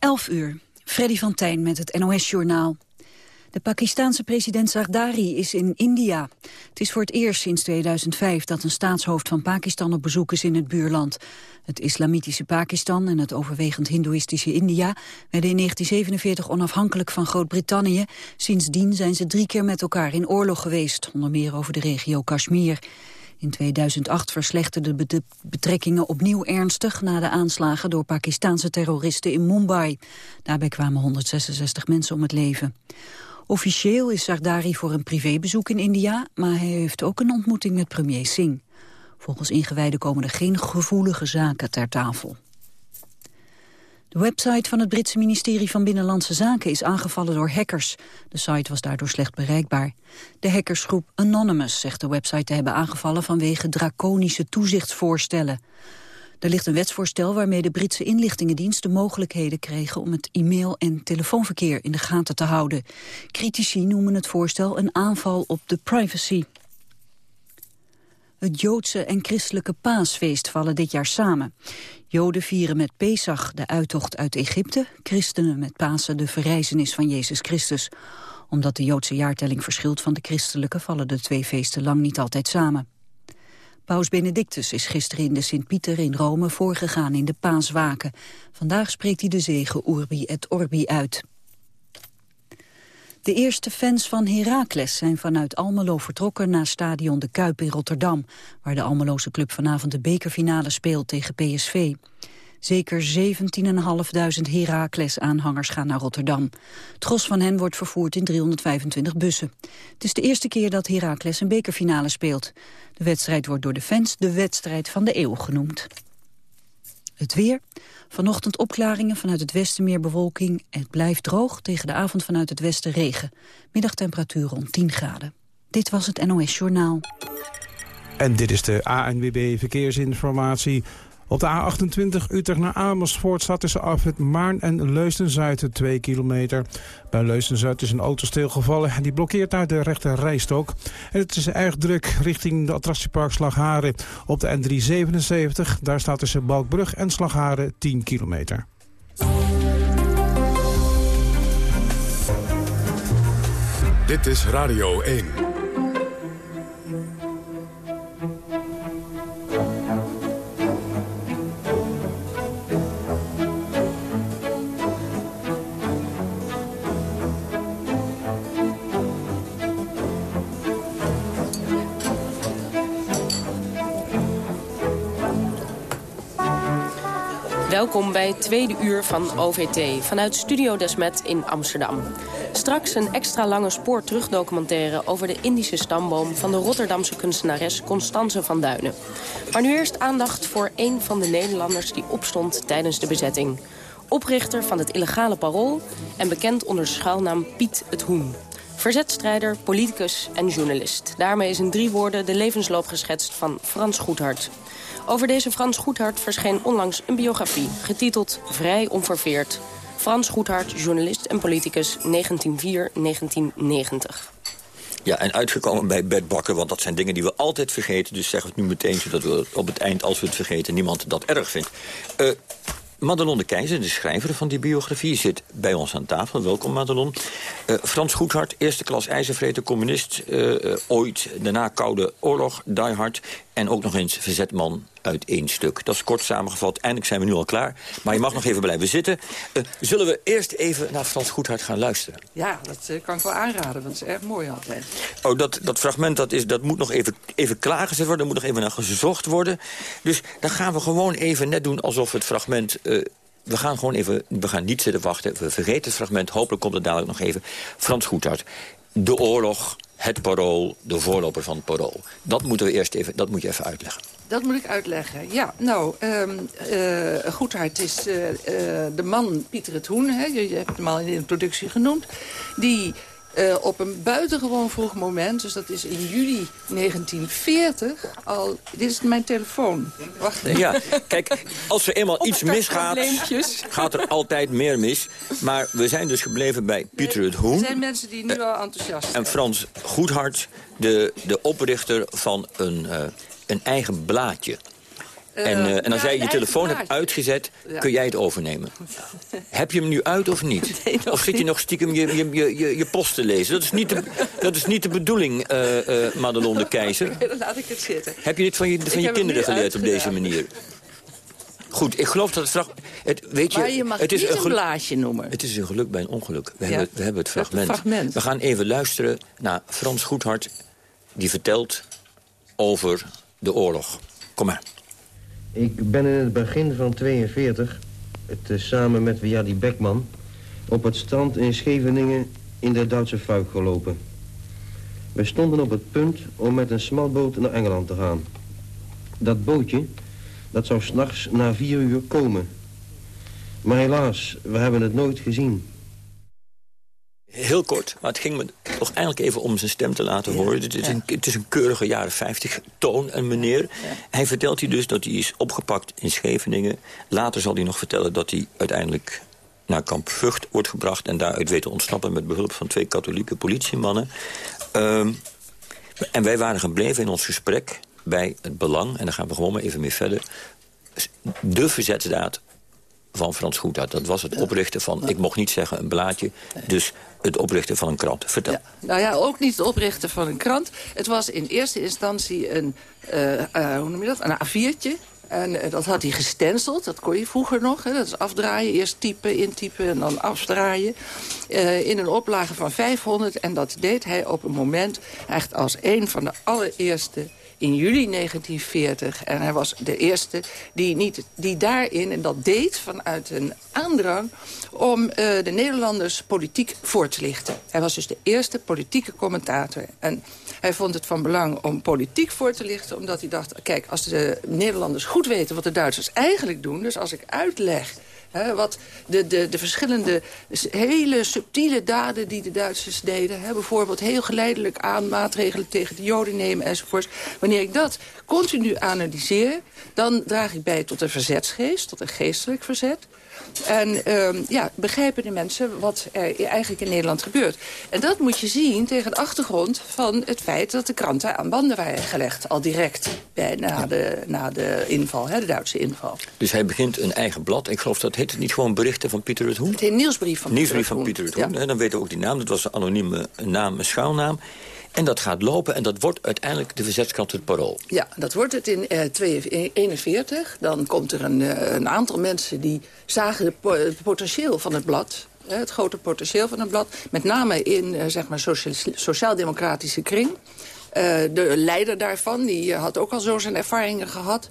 11 uur. Freddy van Tijn met het NOS-journaal. De Pakistanse president Zardari is in India. Het is voor het eerst sinds 2005 dat een staatshoofd van Pakistan op bezoek is in het buurland. Het islamitische Pakistan en het overwegend hindoeïstische India werden in 1947 onafhankelijk van Groot-Brittannië. Sindsdien zijn ze drie keer met elkaar in oorlog geweest, onder meer over de regio Kashmir. In 2008 verslechterden de betrekkingen opnieuw ernstig... na de aanslagen door Pakistanse terroristen in Mumbai. Daarbij kwamen 166 mensen om het leven. Officieel is Zardari voor een privébezoek in India... maar hij heeft ook een ontmoeting met premier Singh. Volgens ingewijden komen er geen gevoelige zaken ter tafel. De website van het Britse ministerie van Binnenlandse Zaken is aangevallen door hackers. De site was daardoor slecht bereikbaar. De hackersgroep Anonymous zegt de website te hebben aangevallen vanwege draconische toezichtsvoorstellen. Er ligt een wetsvoorstel waarmee de Britse inlichtingendiensten mogelijkheden kregen om het e-mail- en telefoonverkeer in de gaten te houden. Critici noemen het voorstel een aanval op de privacy. Het Joodse en christelijke paasfeest vallen dit jaar samen. Joden vieren met Pesach de uittocht uit Egypte, christenen met Pasen de verrijzenis van Jezus Christus. Omdat de Joodse jaartelling verschilt van de christelijke vallen de twee feesten lang niet altijd samen. Paus Benedictus is gisteren in de Sint-Pieter in Rome voorgegaan in de paaswaken. Vandaag spreekt hij de zegen Urbi et Orbi uit. De eerste fans van Heracles zijn vanuit Almelo vertrokken naar stadion De Kuip in Rotterdam, waar de Almeloze club vanavond de bekerfinale speelt tegen PSV. Zeker 17.500 Heracles-aanhangers gaan naar Rotterdam. Het gros van hen wordt vervoerd in 325 bussen. Het is de eerste keer dat Heracles een bekerfinale speelt. De wedstrijd wordt door de fans de wedstrijd van de eeuw genoemd. Het weer. Vanochtend opklaringen vanuit het westen meer bewolking. Het blijft droog, tegen de avond vanuit het westen regen. Middagtemperatuur rond 10 graden. Dit was het NOS Journaal. En dit is de ANWB Verkeersinformatie. Op de A28 Utrecht naar Amersfoort staat tussen afrit Maarn en Leusden-Zuid 2 kilometer. Bij Leusden-Zuid is een auto stilgevallen en die blokkeert naar de rechte rijstok. En het is erg druk richting de attractiepark Slagharen. Op de N377, daar staat tussen Balkbrug en Slagharen 10 kilometer. Dit is Radio 1. Welkom bij het tweede uur van OVT vanuit Studio Desmet in Amsterdam. Straks een extra lange spoor-terugdocumentaire over de Indische stamboom... van de Rotterdamse kunstenares Constance van Duinen. Maar nu eerst aandacht voor een van de Nederlanders die opstond tijdens de bezetting. Oprichter van het illegale parool en bekend onder de schuilnaam Piet het Hoen. Verzetstrijder, politicus en journalist. Daarmee is in drie woorden de levensloop geschetst van Frans Goedhart. Over deze Frans Goedhart verscheen onlangs een biografie... getiteld Vrij onverveerd. Frans Goedhart, journalist en politicus 1904-1990. Ja, en uitgekomen bij Bert Bakker, want dat zijn dingen die we altijd vergeten. Dus zeg het nu meteen, zodat we op het eind, als we het vergeten... niemand dat erg vindt. Uh, Madelon de Keizer, de schrijver van die biografie, zit bij ons aan tafel. Welkom, Madelon. Uh, Frans Goedhart, eerste klas ijzervreter, communist. Uh, ooit, daarna Koude Oorlog, diehard. En ook nog eens verzetman uit één stuk. Dat is kort samengevat. Eindelijk zijn we nu al klaar. Maar je mag nog even blijven zitten. Uh, zullen we eerst even naar Frans Goedhart gaan luisteren? Ja, dat kan ik wel aanraden, want het is erg mooi altijd. Oh, dat, dat fragment dat is, dat moet nog even, even klaargezet worden. Er moet nog even naar gezocht worden. Dus dan gaan we gewoon even net doen alsof het fragment... Uh, we gaan gewoon even, we gaan niet zitten wachten. We vergeten het fragment, hopelijk komt het dadelijk nog even. Frans Goedhart, de oorlog, het parool, de voorloper van het parool. Dat, moeten we eerst even, dat moet je even uitleggen. Dat moet ik uitleggen. Ja, nou, um, uh, is uh, uh, de man Pieter het Hoen. Hè, je, je, hebt hem al in de introductie genoemd. Die uh, op een buitengewoon vroeg moment, dus dat is in juli 1940, al... Dit is mijn telefoon. Wacht even. Ja, kijk, als er eenmaal iets misgaat, gaat er altijd meer mis. Maar we zijn dus gebleven bij Pieter het Hoen. Er zijn mensen die nu al enthousiast zijn. En Frans Goedhart, de, de oprichter van een, uh, een eigen blaadje. En, uh, en als jij je telefoon hebt uitgezet, kun jij het overnemen. Heb je hem nu uit of niet? of zit je nog stiekem je, je, je, je post te lezen? Dat is niet de, dat is niet de bedoeling, uh, Madelon de Keizer. dan laat ik het zitten. Heb je dit van je, van je kinderen geleerd op deze manier? Goed, ik geloof dat het fragment... Het, weet je, maar je mag het is niet een, blaadje noemen. Het is een geluk bij een ongeluk. We, hebben, we hebben het fragment. We gaan even luisteren naar Frans Goedhart... die vertelt over de oorlog. Kom maar. Ik ben in het begin van 42, het, uh, samen met Wiadi Beckman... op het strand in Scheveningen in de Duitse fuik gelopen. We stonden op het punt om met een smalboot naar Engeland te gaan. Dat bootje dat zou s'nachts na vier uur komen. Maar helaas, we hebben het nooit gezien. Heel kort, maar het ging me toch eigenlijk even om zijn stem te laten horen. Het is, een, het is een keurige jaren 50 toon, een meneer. Hij vertelt hier dus dat hij is opgepakt in Scheveningen. Later zal hij nog vertellen dat hij uiteindelijk naar kamp Vught wordt gebracht... en daaruit weet te ontsnappen met behulp van twee katholieke politiemannen. Um, en wij waren gebleven in ons gesprek bij het belang... en dan gaan we gewoon maar even mee verder... de verzetsdaad van Frans Goedhart. Dat was het oprichten van, ik mocht niet zeggen een blaadje... dus het oprichten van een krant. Vertel. Ja, nou ja, ook niet het oprichten van een krant. Het was in eerste instantie een, uh, uh, hoe noem je dat? een A4'tje. En uh, dat had hij gestenceld, dat kon je vroeger nog. Hè? Dat is afdraaien, eerst typen, intypen en dan afdraaien. in een oplage van 500. En dat deed hij op een moment echt als een van de allereerste in juli 1940. En hij was de eerste die, niet, die daarin, en dat deed vanuit een aandrang... om uh, de Nederlanders politiek voor te lichten. Hij was dus de eerste politieke commentator. En hij vond het van belang om politiek voor te lichten... omdat hij dacht, kijk, als de Nederlanders goed weten wat de Duitsers eigenlijk doen... dus als ik uitleg wat de, de, de verschillende hele subtiele daden die de Duitsers deden. bijvoorbeeld heel geleidelijk aan maatregelen tegen de Joden nemen enzovoort. Wanneer ik dat continu analyseer, dan draag ik bij tot een verzetsgeest, tot een geestelijk verzet. En uh, ja, begrijpen de mensen wat er eigenlijk in Nederland gebeurt. En dat moet je zien tegen de achtergrond van het feit... dat de kranten aan banden waren gelegd, al direct bij, na, de, na de inval, hè, de Duitse inval. Dus hij begint een eigen blad. Ik geloof dat heet het niet gewoon berichten van Pieter het Hoen? Het heet nieuwsbrief van Nieuwsbrief van Pieter het Hoen. Ja. Dan weten we ook die naam. Dat was een anonieme naam, een schuilnaam. En dat gaat lopen en dat wordt uiteindelijk de verzetskrant het parool. Ja, dat wordt het in uh, 1941. Dan komt er een, uh, een, aantal mensen die zagen het potentieel van het blad. Het grote potentieel van het blad. Met name in uh, zeg maar sociaal-democratische kring. de leider daarvan die had ook al zo zijn ervaringen gehad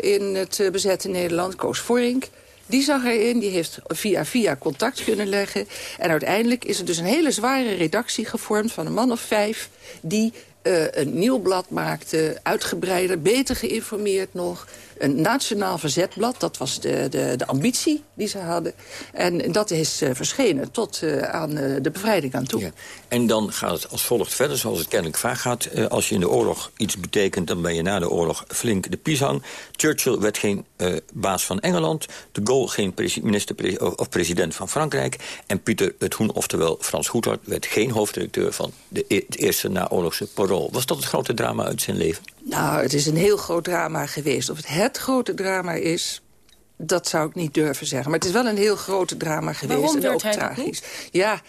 in het bezette Nederland, Koos Vorink. Die zag erin, die heeft via via contact kunnen leggen. En uiteindelijk is er dus een hele zware redactie gevormd van een man of vijf... die uh, een nieuw blad maakte, uitgebreider, beter geïnformeerd nog een nationaal verzetblad. Dat was de, de, de ambitie die ze hadden. En dat is uh, verschenen tot uh, aan uh, de bevrijding aan toe. Ja. En dan gaat het als volgt verder, zoals het kennelijk vaak gaat. als je in de oorlog iets betekent, dan ben je na de oorlog flink de pisang. Churchill werd geen baas van Engeland. De Gaulle geen minister of president van Frankrijk. En Pieter het Hoen, oftewel Frans Goethart... werd geen hoofddirecteur van de, e-, het eerste naoorlogse Parool. Was dat het grote drama uit zijn leven? Nou, het is een heel groot drama geweest. Of het het grote drama is... Dat zou ik niet durven zeggen. Maar het is wel een heel grote drama geweest. Waarom en ook tragisch. Ja,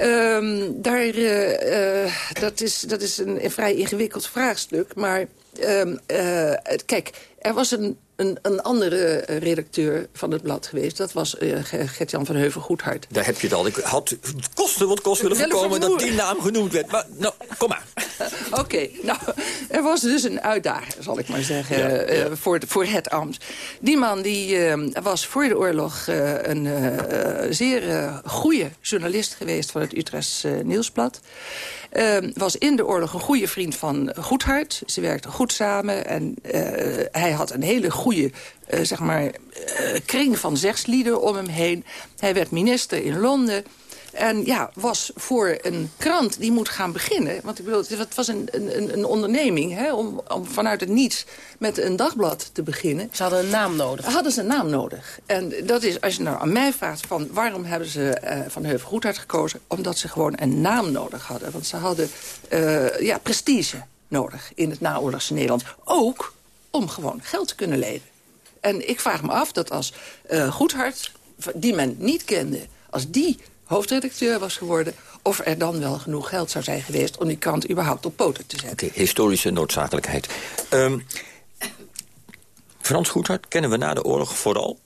um, daar, uh, uh, dat, is, dat is een, een, vrij ingewikkeld vraagstuk. Maar um, uh, kijk, er was een een, een andere eh, redacteur van het blad geweest. Dat was uh, Gert-Jan van Heuvel-Goedhart. Daar heb je het al. Ik had kosten wat kost willen voorkomen dat die naam genoemd werd. Maar nou, kom maar. Oké, nou, er was dus een uitdager, zal ik maar zeggen, ja, ja. Uh, voor, voor het ambt. Die man die, uh, was voor de oorlog een zeer goede journalist geweest... van het Utrechts Nieuwsblad. Uh, was in de oorlog een goede vriend van Goedhart. Ze werkten goed samen en uh, hij had een hele goede uh, zeg maar, kring van zegslieden om hem heen. Hij werd minister in Londen. En ja, was voor een krant die moet gaan beginnen... want ik bedoel, het was een, een, een onderneming hè, om, om vanuit het niets met een dagblad te beginnen. Ze hadden een naam nodig. Hadden ze een naam nodig. En dat is, als je nou aan mij vraagt van waarom hebben ze uh, Van Heuvel Goedhart gekozen... omdat ze gewoon een naam nodig hadden. Want ze hadden uh, ja, prestige nodig in het naoorlogse Nederland. Ook om gewoon geld te kunnen lenen. En ik vraag me af dat als uh, Goedhart, die men niet kende... als die hoofdredacteur was geworden... of er dan wel genoeg geld zou zijn geweest... om die krant überhaupt op poten te zetten. Oké, historische noodzakelijkheid. Um, Frans Goedhart kennen we na de oorlog vooral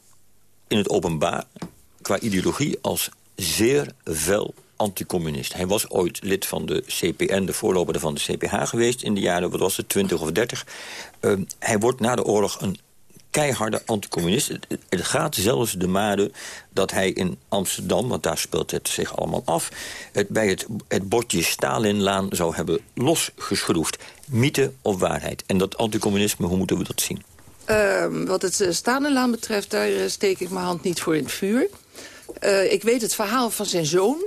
in het openbaar... qua ideologie als zeer fel anticommunist. Hij was ooit lid van de CPN, de voorloper van de CPH geweest... in de jaren, wat was het, 20 of 30. Ehm, hij wordt na de oorlog een keiharde anticommunist. Het, gaat zelfs de made dat hij in Amsterdam, want daar speelt het zich allemaal af... het bij het, het bordje Stalinlaan zou hebben losgeschroefd. Mythe of waarheid? En dat anticommunisme, hoe moeten we dat zien? Ehm, wat het uh, Stalinlaan betreft, daar uh, steek ik mijn hand niet voor in het vuur. Uh, ik weet het verhaal van zijn zoon.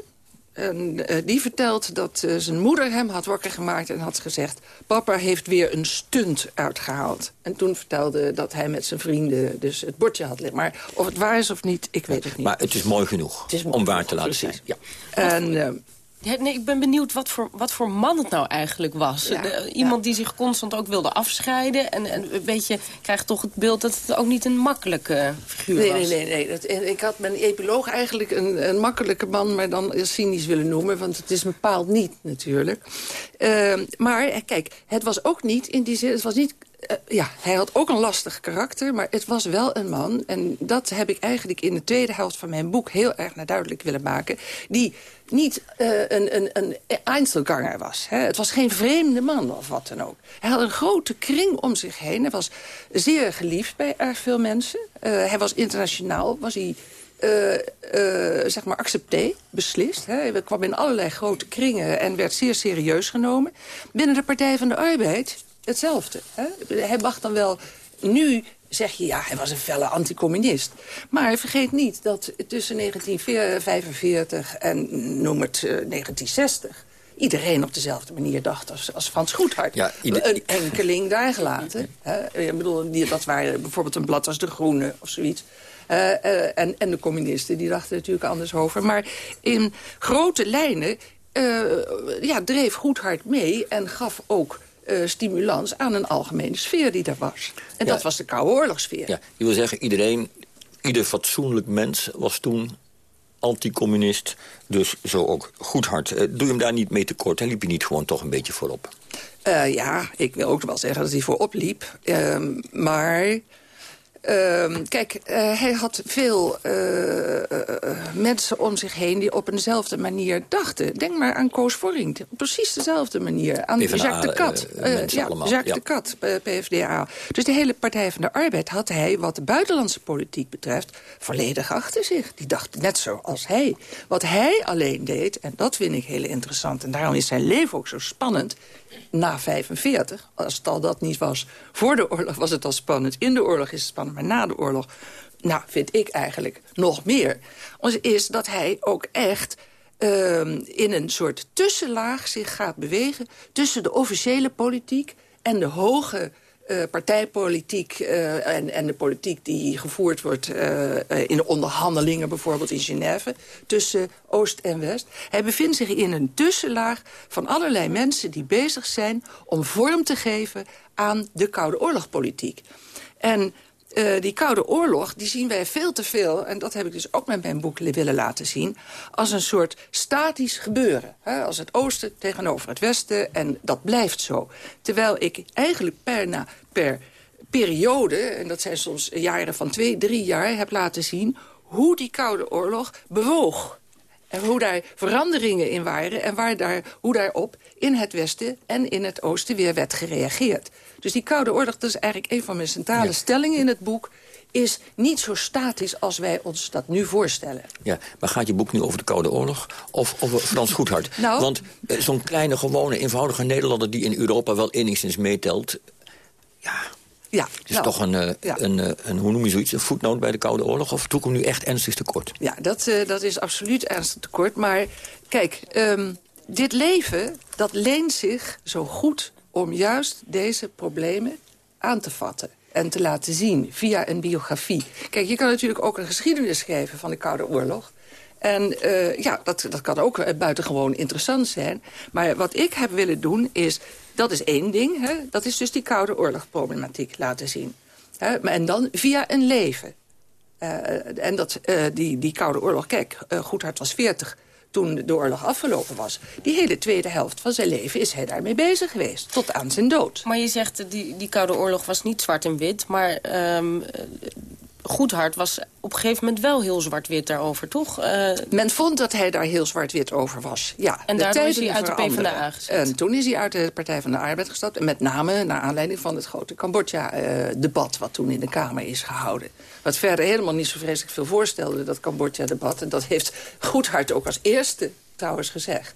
En, die vertelt dat zijn moeder hem had wakker gemaakt en had gezegd... papa heeft weer een stunt uitgehaald. En toen vertelde dat hij met zijn vrienden dus het bordje had liggen. Maar of het waar is of niet, ik weet het niet. Maar het is mooi genoeg is mooi om waar te laten zijn. Ja. En, ja, nee, ik ben benieuwd wat voor, wat voor man het nou eigenlijk was. iemand die zich constant ook wilde afscheiden. En, en een beetje krijgt toch het beeld dat het ook niet een makkelijke figuur nee, was. Nee, nee, nee. Dat, ik had mijn epiloog eigenlijk een, een makkelijke man... maar dan cynisch willen noemen, want het is bepaald niet natuurlijk. Uh, maar kijk, het was ook niet in die zin... het was niet uh, ja, hij had ook een lastig karakter, maar het was wel een man... en dat heb ik eigenlijk in de tweede helft van mijn boek heel erg naar duidelijk willen maken... die niet uh, een, een, een Einzelganger was. Hè. Het was geen vreemde man of wat dan ook. Hij had een grote kring om zich heen. Hij was zeer geliefd bij erg veel mensen. Uh, hij was internationaal, was hij... Zeg maar accepté, beslist. Hè. Hij kwam in allerlei grote kringen en werd zeer serieus genomen. Binnen de Partij van de Arbeid hetzelfde. Hè? Hij mag dan wel nu zeg je, ja, hij was een felle anticommunist. Maar vergeet niet dat tussen 1945 en noem het 1960... Eh, iedereen op dezelfde manier dacht als, als Frans Goedhart. Ja, Een enkeling daar gelaten. Hè? Ik bedoel, dat waren bijvoorbeeld een blad als De Groene of zoiets. Uh, uh, en, en de communisten, die dachten natuurlijk anders over. Maar in grote lijnen ja, dreef Goedhart mee en gaf ook uh, stimulans aan een algemene sfeer die er was. En dat was de Koude Oorlogssfeer. Ja, je wil zeggen, iedereen, ieder fatsoenlijk mens was toen anticommunist. Dus zo ook goed hard. Uh, doe je hem daar niet mee tekort en liep je niet gewoon toch een beetje voorop? Uh, ja, ik wil ook wel zeggen dat hij voorop liep. Ehm, maar Ehm, kijk, uh, hij had veel uh, mensen om zich heen die op eenzelfde manier dachten. Denk maar aan Koos Vorink, op precies dezelfde manier. Aan Jacques de Kat. ja, Jacques de Kat, PvdA. Dus de hele Partij van de Arbeid had hij, wat de buitenlandse politiek betreft... volledig achter zich. Die dacht net zo als hij. Wat hij alleen deed, en dat vind ik heel interessant... en daarom is zijn leven ook zo spannend na 45. Als het al dat niet was voor de oorlog, was het al spannend. In de oorlog is het spannend, maar na de oorlog... nou, vind ik eigenlijk nog meer... is dat hij ook echt... Uh, in een soort tussenlaag zich gaat bewegen... tussen de officiële politiek en de hoge uh, partijpolitiek uh, en, en, de politiek die gevoerd wordt uh, in de onderhandelingen, bijvoorbeeld in Genève, tussen Oost en West. Hij bevindt zich in een tussenlaag van allerlei mensen die bezig zijn om vorm te geven aan de Koude Oorlogpolitiek. En uh, die Koude Oorlog, die zien wij veel te veel... en dat heb ik dus ook met mijn boek willen laten zien... als een soort statisch gebeuren. Hè? Als het oosten tegenover het westen en dat blijft zo. Terwijl ik eigenlijk per, na, per periode... en dat zijn soms jaren van twee, drie jaar... heb laten zien hoe die Koude Oorlog bewoog. En hoe daar veranderingen in waren en waar daar, hoe daarop in het westen en in het oosten weer werd gereageerd. Dus die Koude Oorlog, dat is eigenlijk een van mijn centrale stellingen in het boek is niet zo statisch als wij ons dat nu voorstellen. Ja, maar gaat je boek nu over de Koude Oorlog of over Frans Goedhart? Nou, Want eh, zo'n kleine, gewone, eenvoudige Nederlander... die in Europa wel enigszins meetelt... ja, ja, het is nou, toch een, uh, een, uh, een, hoe noem je zoiets, een voetnoot bij de Koude Oorlog? Of toe komt nu echt ernstig tekort? Ja, dat, uh, dat is absoluut ernstig tekort. Maar kijk, um, dit leven, dat leent zich zo goed om juist deze problemen aan te vatten en te laten zien via een biografie. Kijk, je kan natuurlijk ook een geschiedenis schrijven van de Koude Oorlog. En uh, ja, dat, dat kan ook buitengewoon interessant zijn. Maar wat ik heb willen doen is... Dat is één ding. Hè? Dat is dus die Koude Oorlogproblematiek laten zien. Hè? En dan via een leven. Uh, en dat, die, die Koude Oorlog, kijk, Goedhart was 40 toen de oorlog afgelopen was. Die hele tweede helft van zijn leven is hij daarmee bezig geweest. Tot aan zijn dood. Maar je zegt, die, die Koude Oorlog was niet zwart en wit. Maar um, Goedhart was op een gegeven moment wel heel zwart-wit daarover, toch? Uh... Men vond dat hij daar heel zwart-wit over was, ja. En daardoor is hij uit de PvdA gezet? En toen is hij uit de Partij van de Arbeid gestapt. En met name naar aanleiding van het grote Cambodja-debat... wat toen in de Kamer is gehouden. Wat verder helemaal niet zo vreselijk veel voorstelde, dat Cambodja-debat. En dat heeft Goedhart ook als eerste trouwens gezegd.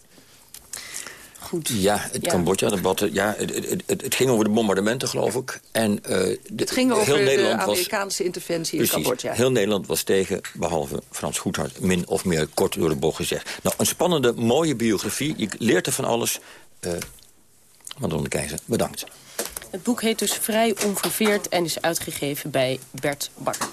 Goed. Ja, het ja. Cambodja-debat. Ja, het, het, het, ging over de bombardementen, geloof ik. En, uh, de, het ging over heel de Amerikaanse interventie in Cambodja. Heel Nederland was tegen, behalve Frans Goedhart... min of meer kort door de bocht gezegd. Nou, een spannende, mooie biografie. Je leert er van alles. Uh, Madonna de Keizer, bedankt. Het boek heet dus Vrij Onverveerd en is uitgegeven bij Bert Bakker.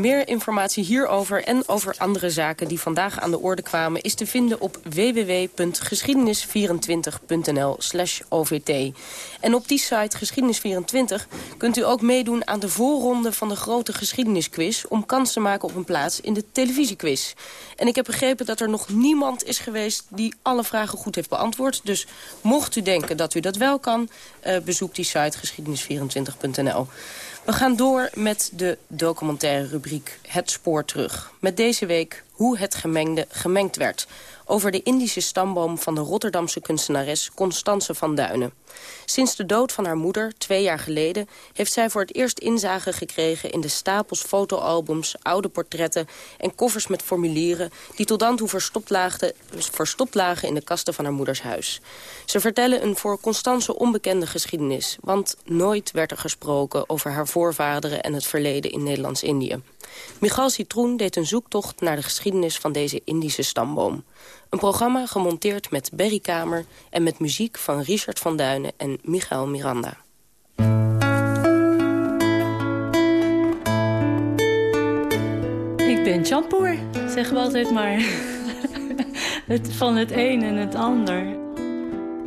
Meer informatie hierover en over andere zaken die vandaag aan de orde kwamen... is te vinden op www.geschiedenis24.nl OVT. En op die site Geschiedenis24 kunt u ook meedoen aan de voorronde van de grote geschiedenisquiz... om kans te maken op een plaats in de televisiequiz. En ik heb begrepen dat er nog niemand is geweest die alle vragen goed heeft beantwoord. Dus mocht u denken dat u dat wel kan, uh, bezoek die site geschiedenis24.nl. We gaan door met de documentaire rubriek Het Spoor Terug. Met deze week hoe het gemengde gemengd werd over de Indische stamboom van de Rotterdamse kunstenares Constance van Duinen. Sinds de dood van haar moeder, twee jaar geleden... heeft zij voor het eerst inzage gekregen in de stapels fotoalbums... oude portretten en koffers met formulieren... die tot dan toe verstopt lagen, verstopt lagen in de kasten van haar moeders huis. Ze vertellen een voor Constance onbekende geschiedenis... want nooit werd er gesproken over haar voorvaderen... en het verleden in Nederlands-Indië. Michal Citroen deed een zoektocht naar de geschiedenis van deze Indische stamboom. Een programma gemonteerd met Berry Kamer en met muziek van Richard van Duinen en Michael Miranda. Ik ben champoer, zeggen we altijd maar. het, van het een en het ander.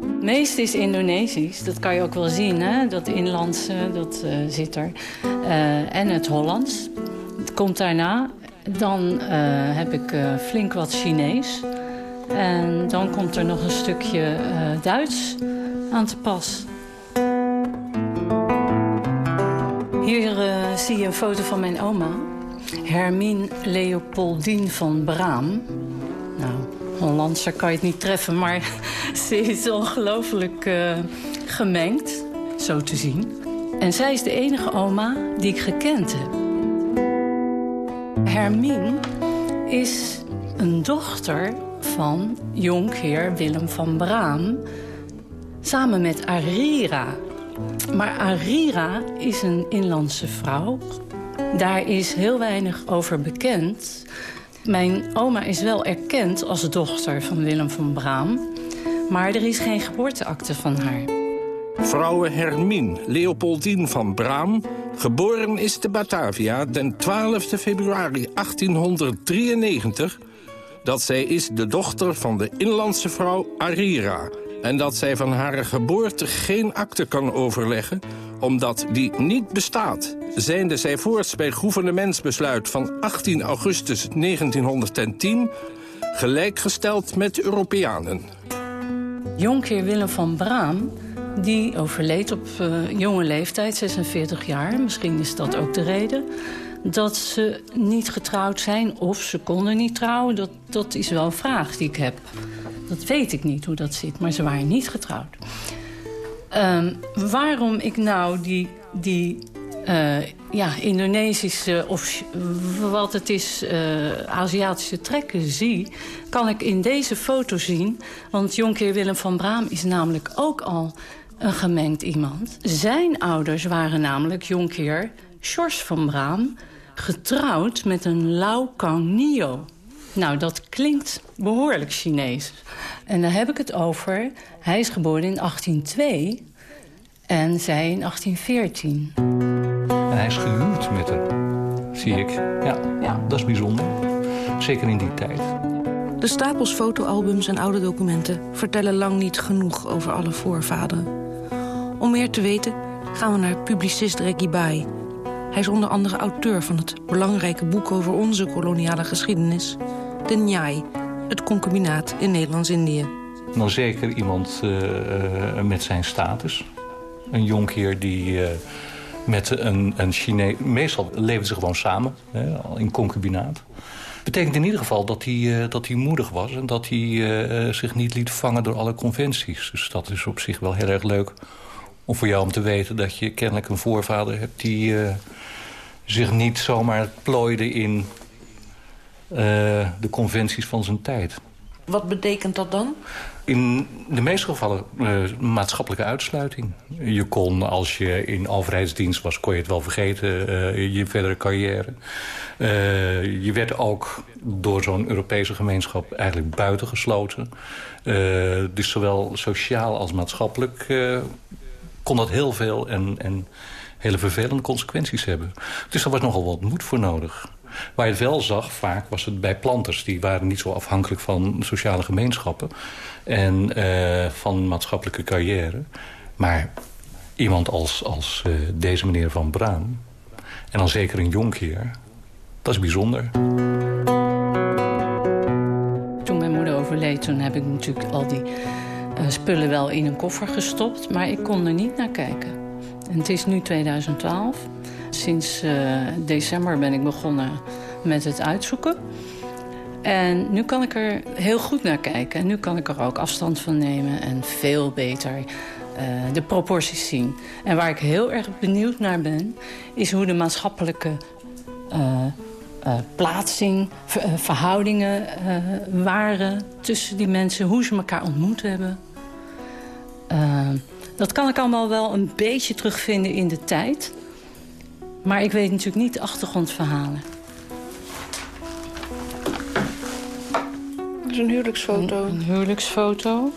Het meeste is Indonesisch, dat kan je ook wel zien. Hè? Dat inlandse, dat uh, zit er. Uh, en het Hollands. Het komt daarna. Dan uh, heb ik flink wat Chinees. En dan komt er nog een stukje uh, Duits aan te pas. Hier uh, zie je een foto van mijn oma. Hermine Leopoldine van Braam. Nou, Hollandser kan je het niet treffen, maar ze is ongelooflijk uh, gemengd, zo te zien. En zij is de enige oma die ik gekend heb. Hermine is een dochter van jonkheer Willem van Braam... samen met Arira. Maar Arira is een inlandse vrouw. Daar is heel weinig over bekend. Mijn oma is wel erkend als dochter van Willem van Braam... maar er is geen geboorteakte van haar. Vrouwe Hermine Leopoldine van Braam... geboren is te Batavia den 12 februari 1893 dat zij is de dochter van de inlandse vrouw Arira... en dat zij van haar geboorte geen akte kan overleggen... omdat die niet bestaat. Zijnde zij voorts bij gouvernementsbesluit van 18 augustus 1910... gelijkgesteld met Europeanen. Jonkheer Willem van Braam die overleed op uh, jonge leeftijd, 46 jaar. Misschien is dat ook de reden dat ze niet getrouwd zijn of ze konden niet trouwen. Dat, dat is wel een vraag die ik heb. Dat weet ik niet hoe dat zit, maar ze waren niet getrouwd. Um, waarom ik nou die, die uh, ja, Indonesische of wat het is, uh, Aziatische trekken zie... kan ik in deze foto zien. Want Jonkheer Willem van Braam is namelijk ook al een gemengd iemand. Zijn ouders waren namelijk Jonkheer Sjors van Braam getrouwd met een Lau Kang Nio. Nou, dat klinkt behoorlijk Chinees. En daar heb ik het over. Hij is geboren in 1802 en zij in 1814. hij is gehuwd met haar. Zie ik. Ja, ja, dat is bijzonder. Zeker in die tijd. De stapels fotoalbums en oude documenten vertellen lang niet genoeg over alle voorvaderen. Om meer te weten gaan we naar publicist Reggie Bai. Hij is onder andere auteur van het belangrijke boek over onze koloniale geschiedenis... De Njai, het concubinaat in Nederlands-Indië. Nou zeker iemand uh, met zijn status. Een jonkheer die uh, met een, een Chinees... Meestal leven ze gewoon samen, hè, in concubinaat. Betekent in ieder geval dat hij, dat hij moedig was... en dat hij zich niet liet vangen door alle conventies. Dus dat is op zich wel heel erg leuk om voor jou om te weten... dat je kennelijk een voorvader hebt die zich niet zomaar plooide in de conventies van zijn tijd. Wat betekent dat dan? In de meeste gevallen uh, maatschappelijke uitsluiting. Je kon, als je in overheidsdienst was, kon je het wel vergeten, uh, je verdere carrière. Uh, je werd ook door zo'n Europese gemeenschap eigenlijk buitengesloten. dus zowel sociaal als maatschappelijk kon dat heel veel en, en hele vervelende consequenties hebben. Dus daar was nogal wat moed voor nodig. Waar je het wel zag, vaak was het bij planters. Die waren niet zo afhankelijk van sociale gemeenschappen. En uh, van maatschappelijke carrière. Maar iemand als, als uh, deze meneer Van Braam... en dan zeker een jonkheer, dat is bijzonder. Toen mijn moeder overleed, toen heb ik natuurlijk al die spullen wel in een koffer gestopt. Maar ik kon er niet naar kijken. En het is nu 2012. Sinds uh, december ben ik begonnen met het uitzoeken. En nu kan ik er heel goed naar kijken. En nu kan ik er ook afstand van nemen en veel beter uh, de proporties zien. En waar ik heel erg benieuwd naar ben... is hoe de maatschappelijke uh, plaatsing, verhoudingen waren tussen die mensen. Hoe ze elkaar ontmoet hebben. Dat kan ik allemaal wel een beetje terugvinden in de tijd... Maar ik weet natuurlijk niet de achtergrondverhalen. Dat is een huwelijksfoto. Een, een, huwelijksfoto.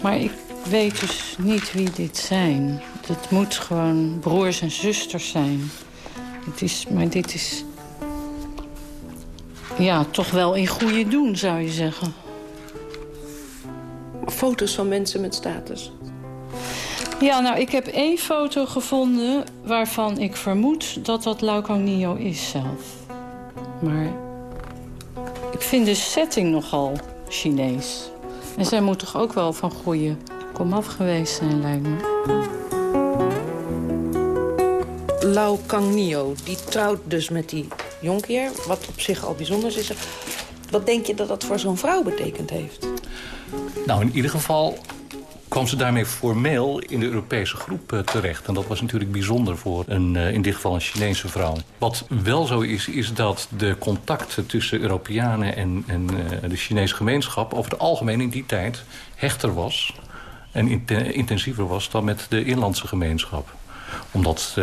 Maar ik weet dus niet wie dit zijn. Het moet gewoon broers en zusters zijn. Het is, maar dit is... Ja, toch wel in goede doen, zou je zeggen. Foto's van mensen met status. Ja, nou, ik heb één foto gevonden waarvan ik vermoed dat dat Laucanio is zelf. Maar ik vind de setting nogal Chinees. En zij moet toch ook wel van goede komaf geweest zijn, lijkt me. Lau Kangnio, die trouwt dus met die jonkheer, wat op zich al bijzonder is. Wat denk je dat dat voor zo'n vrouw betekend heeft? Nou, in ieder geval kwam ze daarmee formeel in de Europese groep uh, terecht. En dat was natuurlijk bijzonder voor een, uh, in dit geval een Chinese vrouw. Wat wel zo is, is dat de contacten tussen Europeanen en, en uh, de Chinese gemeenschap... over het algemeen in die tijd hechter was en intensiever was dan met de inlandse gemeenschap omdat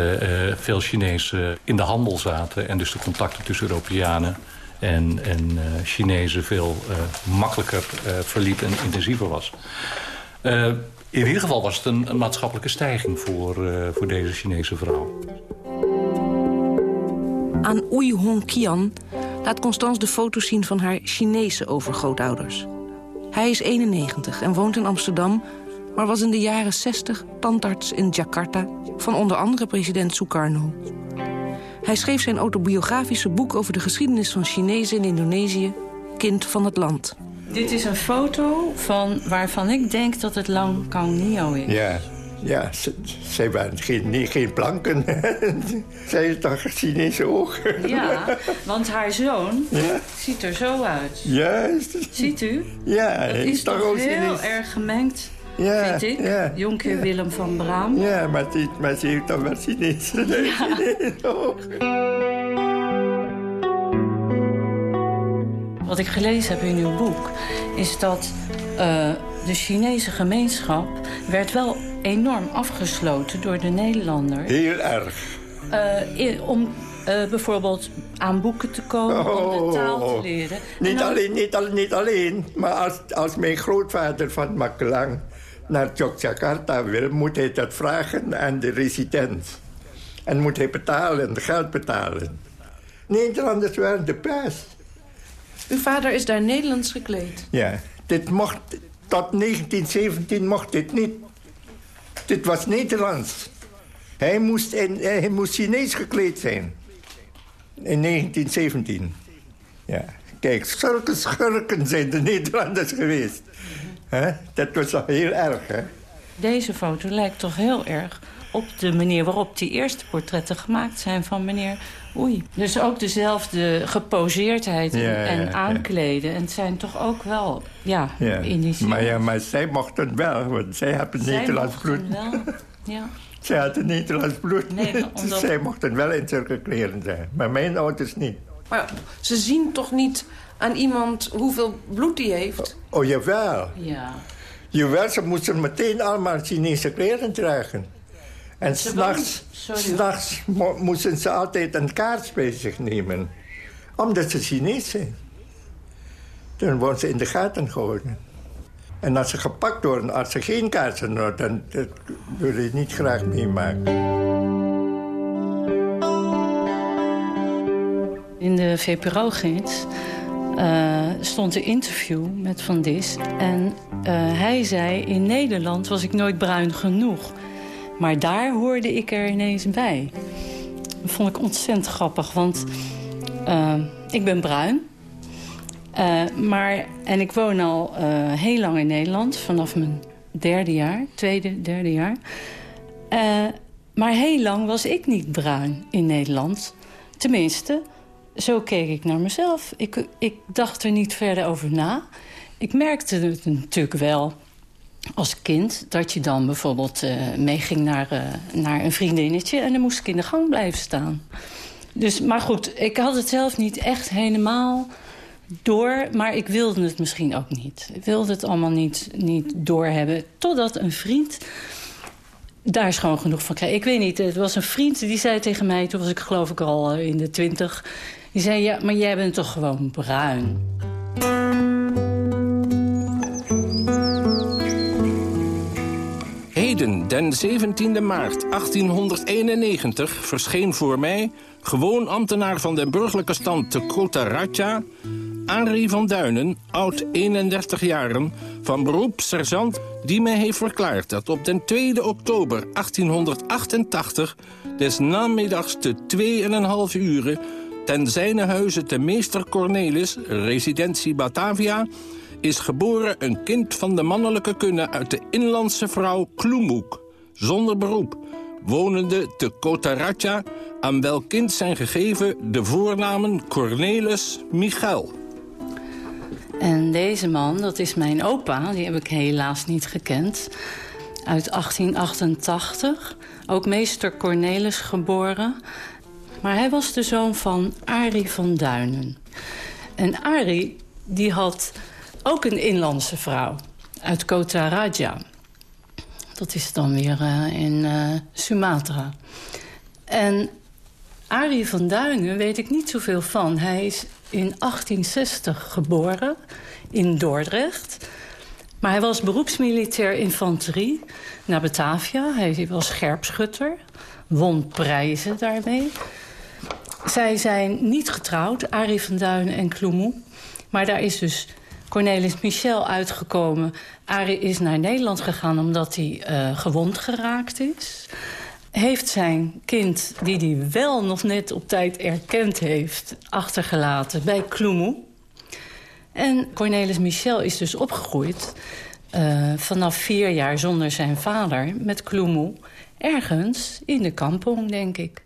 veel Chinezen in de handel zaten... en dus de contacten tussen Europeanen en, en Chinezen veel makkelijker verliep en intensiever was. Uh, in ieder geval was het een, maatschappelijke stijging voor, uh, voor deze Chinese vrouw. Aan Oei Hong Kian laat Constance de foto's zien van haar Chinese overgrootouders. Hij is 91 en woont in Amsterdam... maar was in de jaren 60 tandarts in Jakarta... van onder andere president Sukarno. Hij schreef zijn autobiografische boek over de geschiedenis van Chinezen in Indonesië... Kind van het land. Dit is een foto van waarvan ik denk dat het Lang Kang Nio is. Ja, ja ze, ze waren geen, geen planken. Zij is toch Chinese ogen. Ja, want haar zoon ja? ziet er zo uit. Juist. Ziet u? Ja, dat is toch, toch heel erg gemengd. Ja, vind ik. Ja, Jonkheer ja. Willem van Braam. Ja, maar, ze heeft toch wel Chinese ja. Wat ik gelezen heb in uw boek... is dat uh, de Chinese gemeenschap werd wel enorm afgesloten door de Nederlander. Heel erg. Uh, in, om uh, bijvoorbeeld aan boeken te komen, oh, om de taal te leren. Niet, dan... alleen, niet, niet alleen, maar als, als mijn grootvader van Makelang naar Yogyakarta wil... moet hij dat vragen aan de resident. En moet hij betalen, geld betalen. Nederlanders waren de pers. Uw vader is daar Nederlands gekleed? Ja, dit mocht, tot 1917 mocht dit niet. Dit was Nederlands. Hij moest, in, hij moest Chinees gekleed zijn. In 1917. Ja, kijk, zulke schurken zijn de Nederlanders geweest. Dat was al heel erg, hè? Deze foto lijkt toch heel erg op de manier waarop die eerste portretten gemaakt zijn van meneer Oei. Dus ook dezelfde geposeerdheid en aankleden. En het zijn toch ook wel, ja, in die zin. Maar, ja, maar zij mochten wel, want zij hebben zij Nederlands bloed. wel, ja. Zij hadden Nederlands bloed. Nee, omdat... zij mochten wel in zulke kleren zijn. Maar mijn ouders niet. Maar ze zien toch niet aan iemand hoeveel bloed hij heeft? Oh, oh jawel. Ja. Jawel, ze moesten meteen allemaal Chinese kleren dragen. En s'nachts moesten ze altijd een kaart bij zich nemen. Omdat ze Chinees zijn. Dan worden ze in de gaten gehouden. En als ze gepakt worden, als ze geen kaart hebben... dan dat wil je niet graag meemaken. In de VPRO-gids uh, stond een interview met Van Dis. En uh, hij zei, in Nederland was ik nooit bruin genoeg. Maar daar hoorde ik er ineens bij. Dat vond ik ontzettend grappig, want uh, ik ben bruin. Uh, maar, en ik woon al uh, heel lang in Nederland, vanaf mijn derde jaar, tweede, derde jaar. maar heel lang was ik niet bruin in Nederland. Tenminste, zo keek ik naar mezelf. Ik, ik dacht er niet verder over na. Ik merkte het natuurlijk wel als kind... dat je dan bijvoorbeeld uh, meeging naar, uh, naar een vriendinnetje... en dan moest ik in de gang blijven staan. Dus, maar goed, ik had het zelf niet echt helemaal door... maar ik wilde het misschien ook niet. Ik wilde het allemaal niet, niet doorhebben. Totdat een vriend daar is gewoon genoeg van kreeg. Ik weet niet, het was een vriend die zei tegen mij... toen was ik geloof ik al eh, in de twintig... die zei, ja, maar jij bent toch gewoon bruin? Den 17e maart 1891, verscheen voor mij... gewoon ambtenaar van de burgerlijke stand te Kotaracha... Henri van Duinen, oud 31 jaren, van beroep sergeant... die mij heeft verklaard dat op den 2 oktober 1888... des namiddags te 2,5 uren... ten zijne huize te meester Cornelis, residentie Batavia is geboren een kind van de mannelijke kunne uit de inlandse vrouw Kloemoek, zonder beroep, wonende te Kotaracha, aan welk kind zijn gegeven de voornamen Cornelis Michael. En deze man, dat is mijn opa, die heb ik helaas niet gekend. Uit 1888, ook meester Cornelis geboren. Maar hij was de zoon van Arie van Duinen. En Arie, die had ook een inlandse vrouw uit Kota Raja. Dat is dan weer uh, in uh, Sumatra. En Arie van Duinen weet ik niet zoveel van. Hij is in 1860 geboren in Dordrecht. Maar hij was beroepsmilitair infanterie naar Batavia. Hij was scherpschutter, won prijzen daarmee. Zij zijn niet getrouwd, Arie van Duinen en Kloemoe. Maar daar is dus Cornelis Michel uitgekomen. Arie is naar Nederland gegaan omdat hij uh, gewond geraakt is. Heeft zijn kind, die hij wel nog net op tijd erkend heeft... achtergelaten bij Kloemoe. En Cornelis Michel is dus opgegroeid... Uh, vanaf vier jaar zonder zijn vader met Kloemoe... ergens in de kampong, denk ik.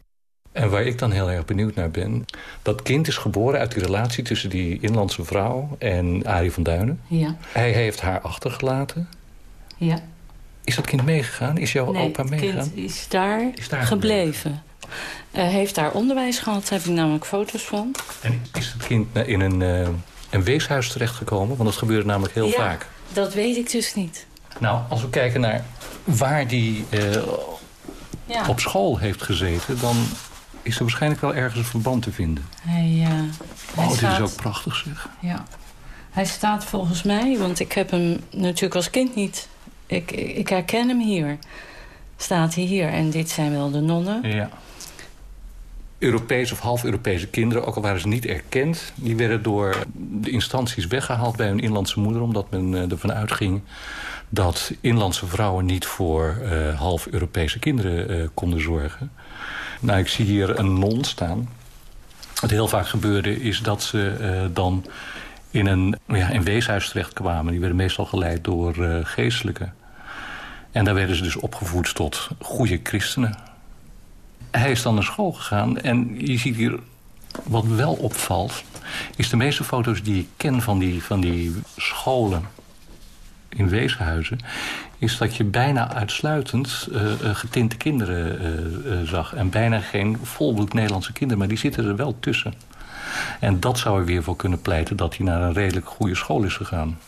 En waar ik dan heel erg benieuwd naar ben... dat kind is geboren uit die relatie tussen die inlandse vrouw en Arie van Duinen. Ja. Hij heeft haar achtergelaten. Ja. Is dat kind meegegaan? Is jouw nee, opa meegegaan? het kind is daar, is daar gebleven. Uh, heeft daar onderwijs gehad, daar heb ik namelijk foto's van. En is het kind in een, uh, een weeshuis terechtgekomen? Want dat gebeurde namelijk heel ja, vaak. dat weet ik dus niet. Nou, als we kijken naar waar die uh, ja. op school heeft gezeten... dan is er waarschijnlijk wel ergens een verband te vinden. Hij, uh, oh, hij dit staat, is ook prachtig zeg. Ja. Hij staat volgens mij, want ik heb hem natuurlijk als kind niet... Ik, ik herken hem hier. Staat hij hier. En dit zijn wel de nonnen. Ja. Europese of half-Europese kinderen, ook al waren ze niet erkend... die werden door de instanties weggehaald bij hun inlandse moeder... omdat men uh, ervan uitging dat inlandse vrouwen niet voor uh, half-Europese kinderen uh, konden zorgen. Nou, ik zie hier een non staan. Wat heel vaak gebeurde is dat ze dan in een, ja, in weeshuis terechtkwamen. Die werden meestal geleid door geestelijken. En daar werden ze dus opgevoed tot goede christenen hij is dan naar school gegaan en je ziet hier wat wel opvalt... is de meeste foto's die ik ken van die, van die scholen in weeshuizen... is dat je bijna uitsluitend uh, getinte kinderen uh, zag. En bijna geen volbloed Nederlandse kinderen, maar die zitten er wel tussen. En dat zou er weer voor kunnen pleiten dat hij naar een redelijk goede school is gegaan.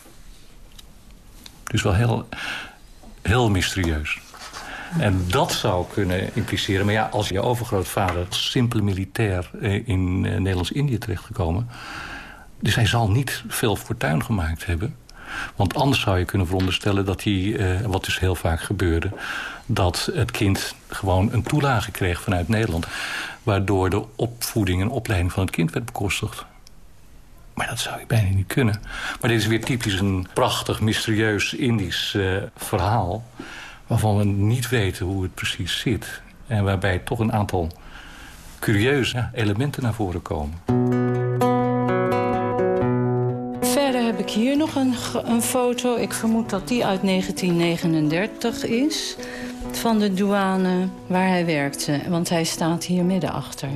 Dus wel heel, heel mysterieus. En dat zou kunnen impliceren. Maar ja, als je overgrootvader simpele militair eh, in eh, Nederlands-Indië terechtgekomen... dus hij zal niet veel fortuin gemaakt hebben. Want anders zou je kunnen veronderstellen dat hij, eh, wat dus heel vaak gebeurde... dat het kind gewoon een toelage kreeg vanuit Nederland... waardoor de opvoeding en opleiding van het kind werd bekostigd. Maar dat zou je bijna niet kunnen. Maar dit is weer typisch een prachtig, mysterieus Indisch uh, verhaal waarvan we niet weten hoe het precies zit. En waarbij toch een aantal curieuze elementen naar voren komen. Heb ik hier nog een, een foto. Ik vermoed dat die uit 1939 is. Van de douane waar hij werkte. Want hij staat hier midden achter.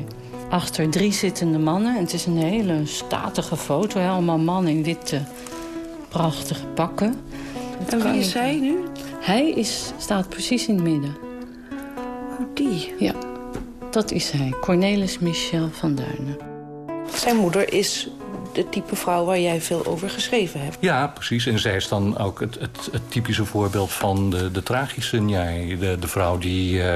Achter drie zittende mannen. En het is een hele statige foto. Allemaal mannen in witte, prachtige pakken. en wie is hij nu? Hij is, staat precies in het midden. Oh, die? Ja, dat is hij. Cornelis Michel van Duinen. Zijn moeder is de type vrouw waar jij veel over geschreven hebt. Ja, precies. En zij is dan ook het, het, het typische voorbeeld van de, de tragische njai. De, de vrouw die uh,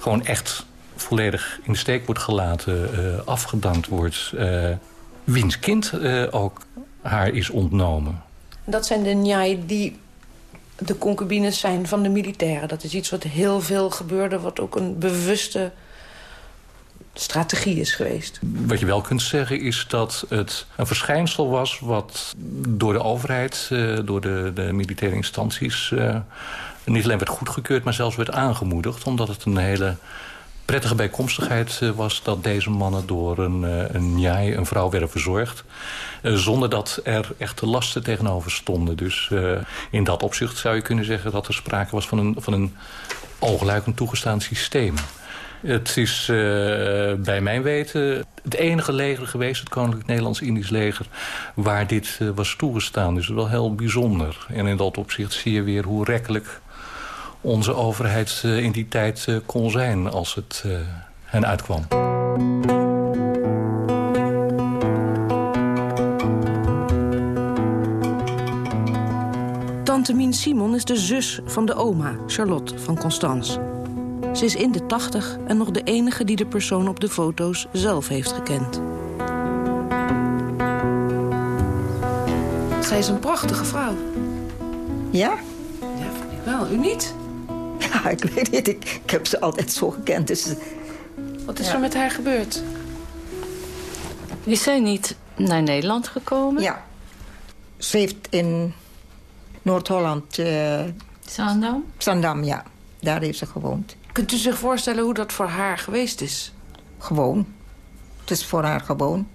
gewoon echt volledig in de steek wordt gelaten, uh, afgedankt wordt. Uh, wiens kind ook haar is ontnomen. Dat zijn de njai die de concubines zijn van de militairen. Dat is iets wat heel veel gebeurde, wat ook een bewuste strategie is geweest. Wat je wel kunt zeggen is dat het een verschijnsel was... wat door de overheid, eh, door de, de militaire instanties... Uh, niet alleen werd goedgekeurd, maar zelfs werd aangemoedigd... omdat het een hele prettige bijkomstigheid eh, was dat deze mannen door een, een njai, een vrouw, werden verzorgd. Eh, zonder dat er echte lasten tegenover stonden. Dus in dat opzicht zou je kunnen zeggen dat er sprake was van een, van een oogluikend toegestaan systeem. Het is uh, bij mijn weten het enige leger geweest, het Koninklijk Nederlands-Indisch leger, waar dit uh, was toegestaan. Dus wel heel bijzonder. En in dat opzicht zie je weer hoe rekkelijk onze overheid uh, in die tijd kon zijn als het hen uitkwam. Tante Mien Simon is de zus van de oma, Charlotte van Constance. Ze is in de tachtig en nog de enige die de persoon op de foto's zelf heeft gekend. Zij is een prachtige vrouw. Ja? Ja, vind ik wel. U niet? Ja, ik weet niet. Ik, ik heb ze altijd zo gekend. Dus... Wat is ja. er met haar gebeurd? Is zij niet naar Nederland gekomen? Ja. Ze heeft in Noord-Holland. Uh, Zandam? Zandam, ja. Daar heeft ze gewoond. Kunt u zich voorstellen hoe dat voor haar geweest is? Gewoon. Het is voor haar gewoon.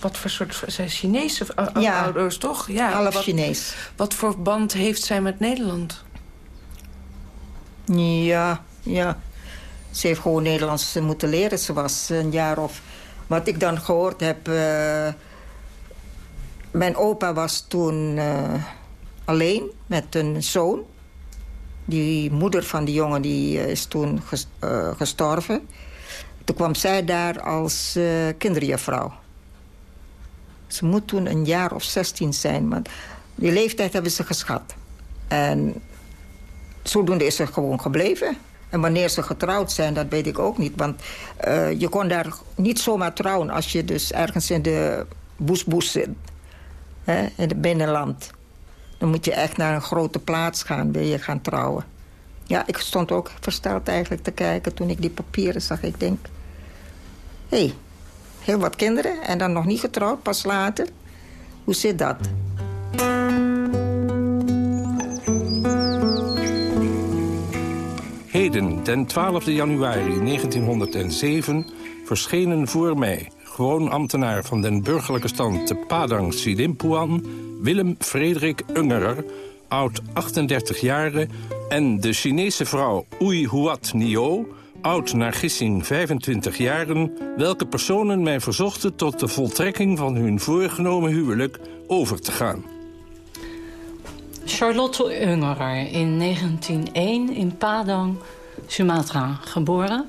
Wat voor soort... Zij Chinese ja, ouders, toch? Ja, half wat, Chinees. Wat voor band heeft zij met Nederland? Ja, ja. Ze heeft gewoon Nederlands moeten leren. Ze was een jaar of... Wat ik dan gehoord heb... Uh, mijn opa was toen... Uh, alleen met een zoon. Die moeder van die jongen die is toen gestorven. Toen kwam zij daar als uh, kinderjuffrouw. Ze moet toen een jaar of 16 zijn. Maar die leeftijd hebben ze geschat. En zodoende is ze gewoon gebleven. En wanneer ze getrouwd zijn, dat weet ik ook niet. Want je kon daar niet zomaar trouwen... als je dus ergens in de boesboes zit. Hè, in het binnenland. Dan moet je echt naar een grote plaats gaan, wil je gaan trouwen. Ja, ik stond ook versteld eigenlijk te kijken toen ik die papieren zag. Ik denk, hé, hey, heel wat kinderen en dan nog niet getrouwd, pas later. Hoe zit dat? Heden, den 12 januari 1907, verschenen voor mij... gewoon ambtenaar van den burgerlijke stand te Padang Sidimpuan... Willem Frederik Ungerer, oud 38 jaar... en de Chinese vrouw Oei Huat Nio, oud naar gissing 25 jaren... welke personen mij verzochten tot de voltrekking van hun voorgenomen huwelijk over te gaan. Charlotte Ungerer, in 1901 in Padang, Sumatra, geboren.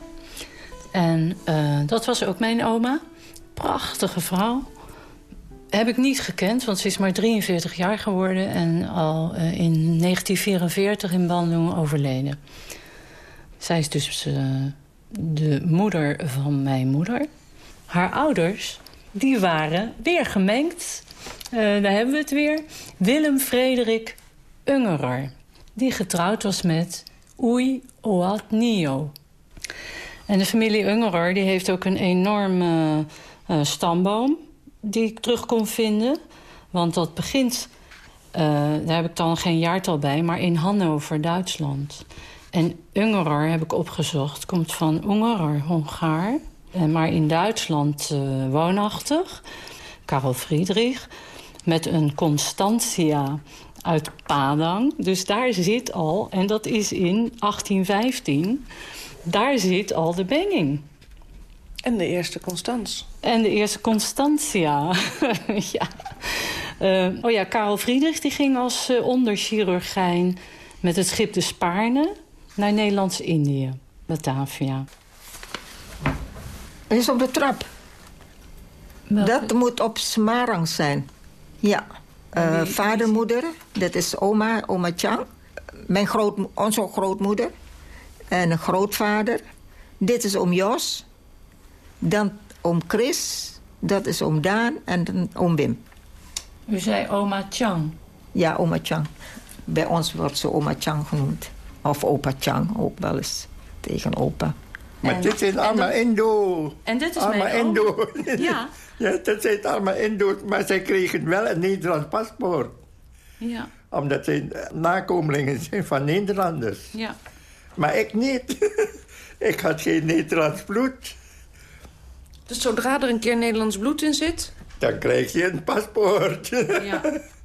En uh, dat was ook mijn oma. Prachtige vrouw. Heb ik niet gekend, want ze is maar 43 jaar geworden... en al uh, in 1944 in Bandung overleden. Zij is dus uh, de moeder van mijn moeder. Haar ouders, die waren weer gemengd. daar hebben we het weer. Willem Frederik Ungerer. Die getrouwd was met Oei Oat Nio. En de familie Ungerer die heeft ook een enorme uh, stamboom... die ik terug kon vinden. Want dat begint, uh, daar heb ik dan geen jaartal bij... maar in Hannover, Duitsland. En Ungerer heb ik opgezocht, komt van Ungerer, Hongaar. Uh, maar in Duitsland woonachtig. Karel Friedrich. Met een Constantia uit Padang. Dus daar zit al, en dat is in 1815... daar zit al de benging. En de eerste Constans. En de eerste Constantia. ja. Uh, oh ja, Karel Friedrich die ging als uh, onderchirurgijn... met het schip de Spaarne naar Nederlands-Indië, Batavia. Het is op de trap. Welke? Dat moet op Smarang zijn. Ja. Uh, vader, moeder, dat is oma, oma Chang. Mijn groot, onze grootmoeder. En een grootvader. Dit is oom Jos. Dan oom Chris. Dat is oom Daan en dan oom Wim. U zei oma Chang? Ja, oma Chang. Bij ons wordt ze oma Chang genoemd. Of opa Chang ook wel eens. Tegen opa. Maar en, dit is allemaal Indo. En dit is allemaal mijn Indo. Ja. Ja, dat zijn allemaal Indo's, maar zij kregen wel een Nederlands paspoort. Ja. Omdat ze nakomelingen zijn van Nederlanders. Ja. Maar ik niet. ik had geen Nederlands bloed. Dus zodra er een keer Nederlands bloed in zit? Dan krijg je een paspoort. Ja.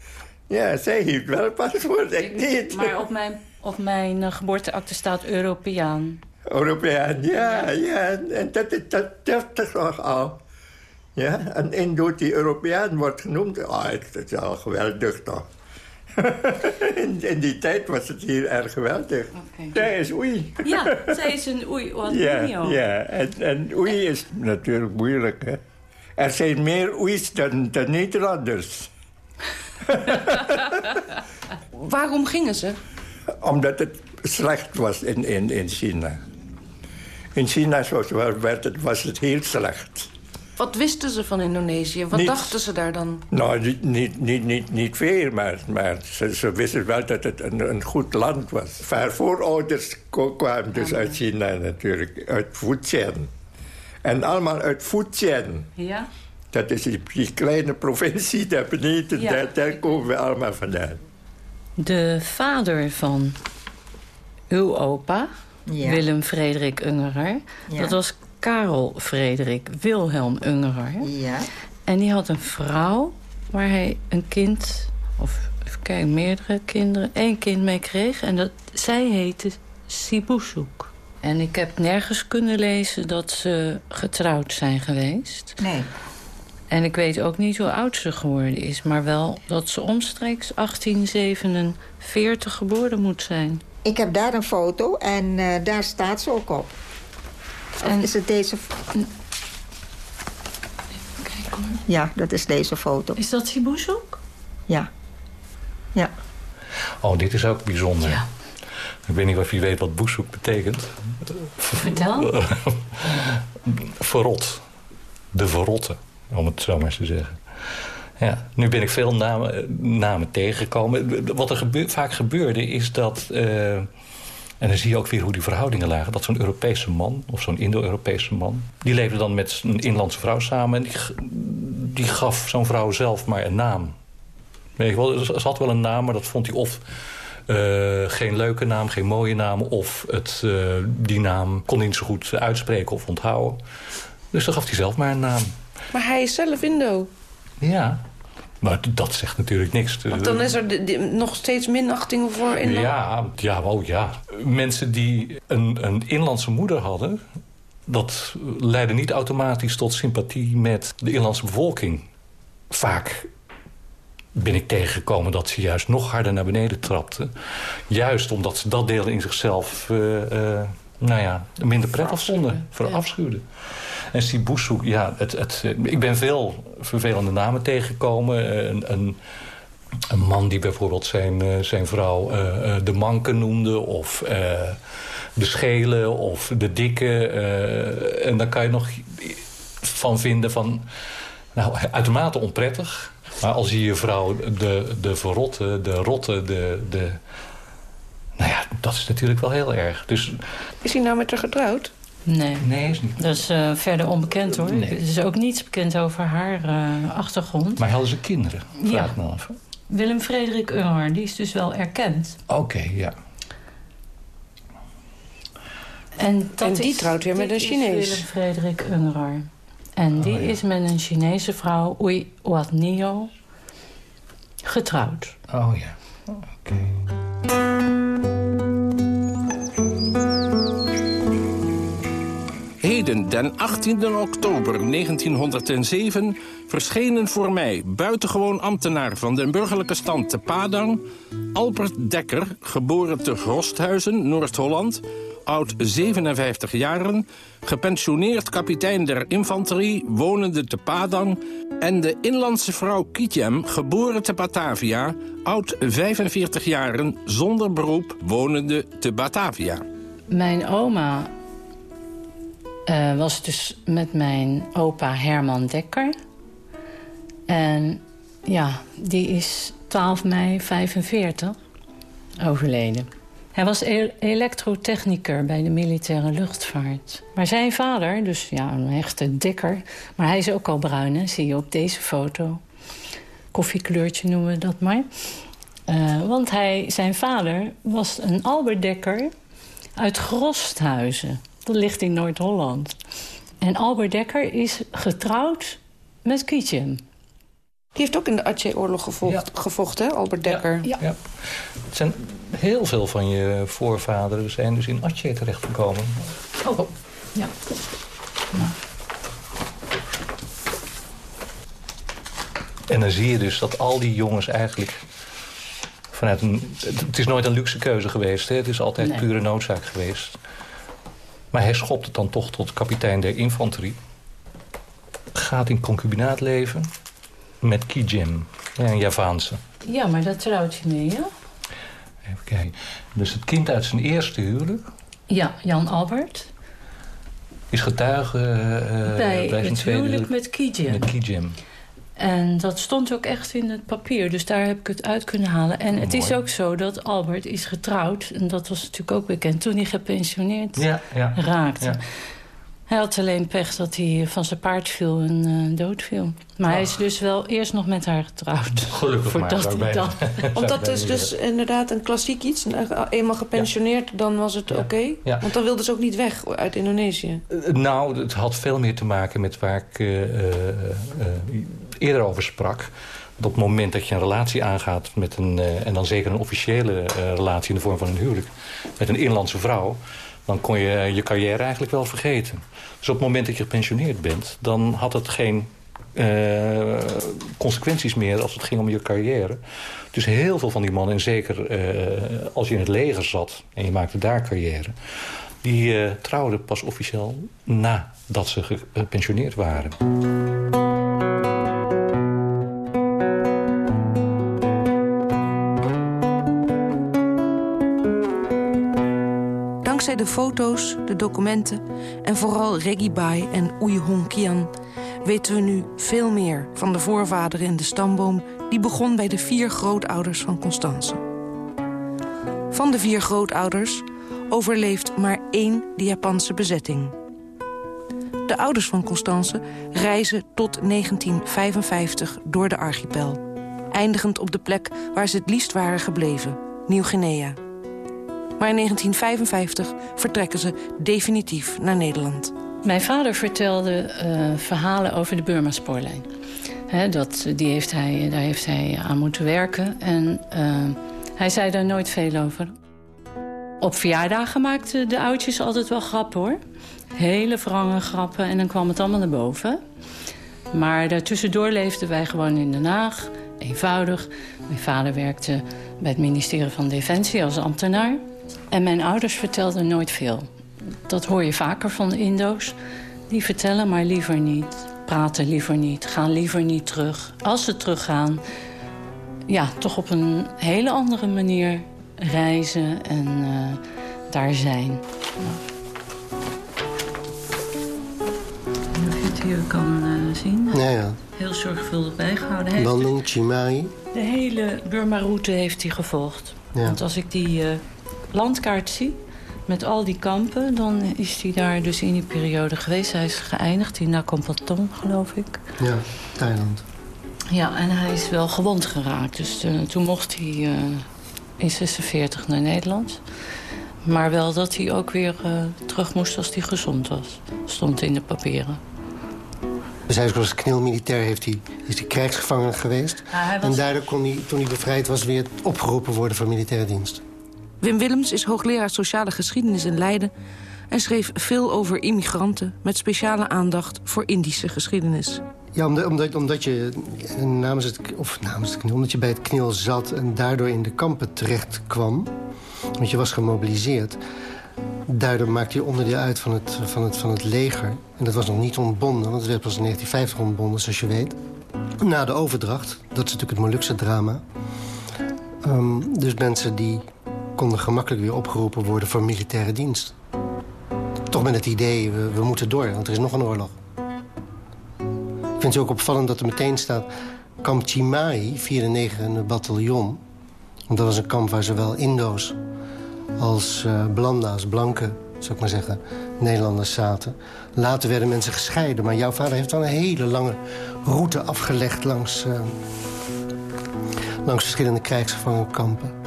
ja, zij heeft wel een paspoort, ik niet. Maar op mijn, op mijn uh, geboorteakte staat Europeaan. Europeaan, ja, ja. ja. En dat, dat, dat, dat is toch al. Ja, en Indo die Europeaan wordt genoemd. Oh, dat is al geweldig toch. in, in, die tijd was het hier erg geweldig. Okay. Zij is oei. Ja, zij is een oei. Wat ja, ja. En, en oei is natuurlijk moeilijk. Hè? Er zijn meer oeis dan, dan Nederlanders. Waarom gingen ze? Omdat het slecht was in, in, in China. In China werd het, was het heel slecht. Wat wisten ze van Indonesië? Wat dachten ze daar dan? Nou, niet, niet, niet, niet, niet veel, maar, maar ze, ze wisten wel dat het een, een goed land was. Haar voorouders kwamen dus Ja. uit China natuurlijk, uit Fujian. En allemaal uit Fujian. Ja? Dat is die, die kleine provincie daar beneden, Ja. daar, daar komen we allemaal vandaan. De vader van uw opa, Ja. Willem Frederik Ungerer... Ja. dat was Karel Frederik Wilhelm Ungerer. Ja. En die had een vrouw waar hij een kind... of kijken, meerdere kinderen... één kind mee kreeg. En dat, zij heette Sibusuk. En ik heb nergens kunnen lezen dat ze getrouwd zijn geweest. Nee. En ik weet ook niet hoe oud ze geworden is... maar wel dat ze omstreeks 1847 geboren moet zijn. Ik heb daar een foto en eh, daar staat ze ook op. En- is het deze... Ja, dat is deze foto. Is dat Sibusuk? Ja. Ja. Oh, dit is ook bijzonder. Ja. Ik weet niet of je weet wat boezoek betekent. Vertel. Verrot. De verrotte, om het zo maar eens te zeggen. Ja, nu ben ik veel namen, namen tegengekomen. Wat er gebeur- vaak gebeurde is dat... eh, En dan zie je ook weer hoe die verhoudingen lagen. Dat zo'n Europese man, of zo'n Indo-Europese man... die leefde dan met een inlandse vrouw samen... en die, die gaf zo'n vrouw zelf maar een naam. Weet je wel, ze had wel een naam, maar dat vond hij of... Uh, geen leuke naam, geen mooie naam... of het, uh, die naam kon hij niet zo goed uitspreken of onthouden. Dus dan gaf hij zelf maar een naam. Maar hij is zelf Indo. Ja, maar dat zegt natuurlijk niks. Want dan is er nog steeds minachting voor Indo? Ja, ja, oh ja. Mensen die een, een inlandse moeder hadden... dat leidde niet automatisch tot sympathie met de inlandse bevolking. Vaak ben ik tegengekomen dat ze juist nog harder naar beneden trapte. Juist omdat ze dat deel in zichzelf... Uh, uh, nou ja, minder prettig vonden, verafschuwden. En Sibusu, ja, het, het, ik ben veel vervelende namen tegengekomen. Een, een, een man die bijvoorbeeld zijn, eh, zijn vrouw uh, de manke noemde... of de schele of de dikke. en daar kan je nog van vinden van... Nou, uitermate onprettig. Maar als je je vrouw de, de verrotte, de rotte, de, de... Nou ja, dat is natuurlijk wel heel erg. Dus... Is hij nou met haar getrouwd? Nee. Nee, is niet. Dat is uh, verder onbekend hoor. Nee. Er is ook niets bekend over haar uh, achtergrond. Maar hadden ze kinderen? Ja. Me af. Willem Frederik Unger, die is dus wel erkend. Oké, okay, ja. En, dat en die is, trouwt weer met een Chinees. Willem Frederik Unger. En die oh, ja. is met een Chinese vrouw, Ui Oatnio, getrouwd. Oh ja, oké. Okay. Heden, den 18 oktober 1907, verschenen voor mij... buitengewoon ambtenaar van de burgerlijke stand te Padang... Albert Dekker, geboren te Grosthuizen, Noord-Holland... oud 57 jaren, gepensioneerd kapitein der infanterie... wonende te Padang... en de inlandse vrouw Kietjem, geboren te Batavia... oud 45 jaren, zonder beroep, wonende te Batavia. Mijn oma uh, was dus met mijn opa Herman Dekker. En ja, die is 12 mei 45 overleden. Hij was e bij de militaire luchtvaart. Maar zijn vader, dus ja, een echte dikker... maar hij is ook al bruin, hè, zie je op deze foto. Koffiekleurtje noemen we dat maar. Uh, want hij, zijn vader was een Albert Dekker uit Grosthuizen. Dat ligt in Noord-Holland. En Albert Dekker is getrouwd met Kietjem. Die heeft ook in de Aceh-oorlog gevocht, ja. gevochten, hè, Albert Dekker? Ja. ja. Het zijn heel veel van je voorvaderen zijn dus in Aceh terechtgekomen. Oh, ja. En dan zie je dus dat al die jongens eigenlijk... Vanuit een, het is nooit een luxe keuze geweest. Hè? Het is altijd nee. pure noodzaak geweest. Maar hij schopt het dan toch tot kapitein der infanterie. Gaat in concubinaat leven met Kijim, een Javaanse. Ja, maar dat trouwt hij mee, ja? Even kijken. Dus het kind uit zijn eerste huwelijk... Ja, Jan Albert. Is getuige uh, bij, bij het huwelijk met Kijim. Met Kijim. En dat stond ook echt in het papier. Dus daar heb ik het uit kunnen halen. En oh, het mooi. is ook zo dat Albert is getrouwd. En dat was natuurlijk ook bekend toen hij gepensioneerd ja, ja, raakte. Ja. Hij had alleen pech dat hij van zijn paard viel en uh, doodviel. Maar oh. hij is dus wel eerst nog met haar getrouwd. Gelukkig Voordat maar. Hij dan... Want dat is dus inderdaad een klassiek iets. Eenmaal gepensioneerd, ja. dan was het oké. Okay. Ja. Want dan wilden ze ook niet weg uit Indonesië. Uh, nou, het had veel meer te maken met waar ik uh, eerder over sprak. Dat op het moment dat je een relatie aangaat met een... en dan zeker een officiële relatie in de vorm van een huwelijk... met een inlandse vrouw dan kon je je carrière eigenlijk wel vergeten. Dus op het moment dat je gepensioneerd bent... dan had het geen consequenties meer als het ging om je carrière. Dus heel veel van die mannen, en zeker als je in het leger zat... en je maakte daar carrière... die trouwden pas officieel nadat ze gepensioneerd waren. De foto's, de documenten en vooral Reggie Bai en Oei Hong Kian... weten we nu veel meer van de voorvaderen in de stamboom... die begon bij de vier grootouders van Constance. Van de vier grootouders overleeft maar één de Japanse bezetting. De ouders van Constance reizen tot 1955 door de archipel. Eindigend op de plek waar ze het liefst waren gebleven, Nieuw-Guinea. Maar in 1955 vertrekken ze definitief naar Nederland. Mijn vader vertelde uh, verhalen over de Burma-spoorlijn. dat, die heeft hij, daar heeft hij aan moeten werken. En uh, hij zei daar nooit veel over. Op verjaardagen maakten de oudjes altijd wel grappen, hoor. Hele wrange grappen en dan kwam het allemaal naar boven. Maar daartussendoor leefden wij gewoon in Den Haag. Eenvoudig. Mijn vader werkte bij het ministerie van Defensie als ambtenaar. En mijn ouders vertelden nooit veel. Dat hoor je vaker van de Indo's. Die vertellen maar liever niet. Praten liever niet. Gaan liever niet terug. Als ze teruggaan, ja, toch op een hele andere manier reizen en uh, daar zijn. Ja. hier kan uh, zien. Ja, ja. Heel zorgvuldig bijgehouden heeft. Bandung, Chimai. De hele Burma-route heeft hij gevolgd. Ja. Want als ik die uh, landkaart zie, met al die kampen... dan is hij daar dus in die periode geweest. Hij is geëindigd in Nakompatong, geloof ik. Ja, Thailand. Ja, en hij is wel gewond geraakt. Dus uh, toen mocht hij uh, in 46 naar Nederland. Maar wel dat hij ook weer uh, terug moest als hij gezond was. Stond in de papieren. Dus hij is als knilmilitair heeft hij, is hij krijgsgevangen geweest. was... En daardoor kon hij, toen hij bevrijd was, weer opgeroepen worden voor militaire dienst. Wim Willems is hoogleraar sociale geschiedenis in Leiden... en schreef veel over immigranten met speciale aandacht voor Indische geschiedenis. Ja, omdat, omdat, je namens het, of namens het knil, omdat je bij het knil zat... en daardoor in de kampen terecht kwam, want je was gemobiliseerd... Daardoor maakte hij onderdeel uit van het, van, het, van het leger. En dat was nog niet ontbonden, want het werd pas in 1950 ontbonden, zoals je weet. Na de overdracht, dat is natuurlijk het Molukse drama. Um, dus mensen die konden gemakkelijk weer opgeroepen worden voor militaire dienst. Toch met het idee, we, moeten door, want er is nog een oorlog. Ik vind het ook opvallend dat er meteen staat... kamp Chimai, 4e bataljon. Want dat was een kamp waar zowel Indo's als uh, Blanda's, blanke, zou ik maar zeggen, Nederlanders zaten. Later werden mensen gescheiden, maar jouw vader heeft wel een hele lange route afgelegd langs, uh, langs verschillende krijgsgevangenkampen.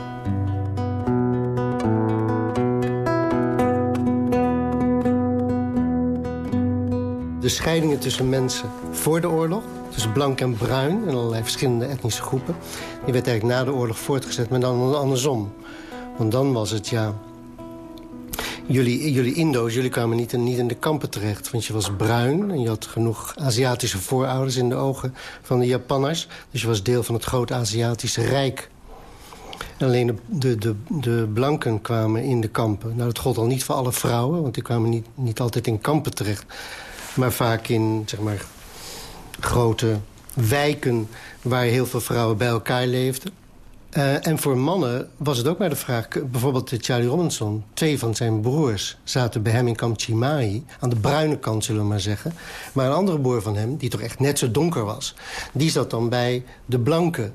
De scheidingen tussen mensen voor de oorlog, tussen blank en bruin... en allerlei verschillende etnische groepen... die werd eigenlijk na de oorlog voortgezet, maar dan andersom. Want dan was het, ja... Jullie, jullie Indo's, jullie kwamen niet in, niet in de kampen terecht. Want je was bruin en je had genoeg Aziatische voorouders in de ogen van de Japanners. Dus je was deel van het grote Aziatische Rijk. En alleen de, de, de, de, blanken kwamen in de kampen. Nou, dat gold al niet voor alle vrouwen, want die kwamen niet, niet altijd in kampen terecht. Maar vaak in, zeg maar, grote wijken waar heel veel vrouwen bij elkaar leefden. Uh, en voor mannen was het ook maar de vraag... bijvoorbeeld Charlie Robinson, twee van zijn broers... zaten bij hem in kamp Chimai, aan de bruine kant zullen we maar zeggen. Maar een andere broer van hem, die toch echt net zo donker was... die zat dan bij de blanke.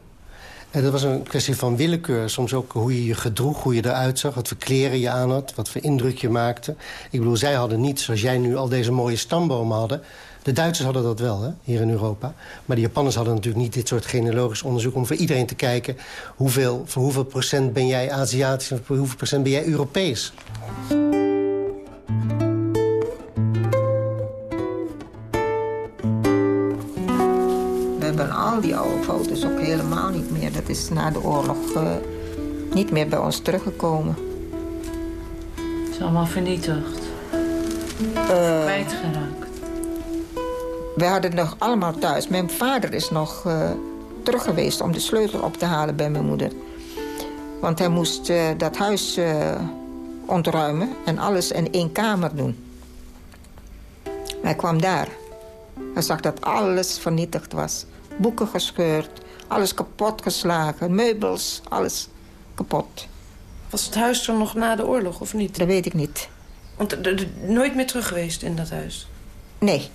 En dat was een kwestie van willekeur. Soms ook hoe je je gedroeg, hoe je eruit zag... wat voor kleren je aan had, wat voor indruk je maakte. Ik bedoel, zij hadden niet, zoals jij nu al deze mooie stambomen hadden... De Duitsers hadden dat wel, hè, hier in Europa. Maar de Japanners hadden natuurlijk niet dit soort genealogisch onderzoek... om voor iedereen te kijken hoeveel, voor hoeveel procent ben jij Aziatisch... en voor hoeveel procent ben jij Europees. Hebben al die oude foto's ook helemaal niet meer. Dat is na de oorlog uh, niet meer bij ons teruggekomen. Het is allemaal vernietigd. Uh, Kwijtgeraakt. We hadden nog allemaal thuis. Mijn vader is nog uh, terug geweest om de sleutel op te halen bij mijn moeder. Want hij moest uh, dat huis ontruimen en alles in één kamer doen. Hij kwam daar. Hij zag dat alles vernietigd was. Boeken gescheurd, alles kapot geslagen, meubels, alles kapot. Was het huis er nog na de oorlog, of niet? Dat weet ik niet. Want nooit meer terug geweest in dat huis? Nee,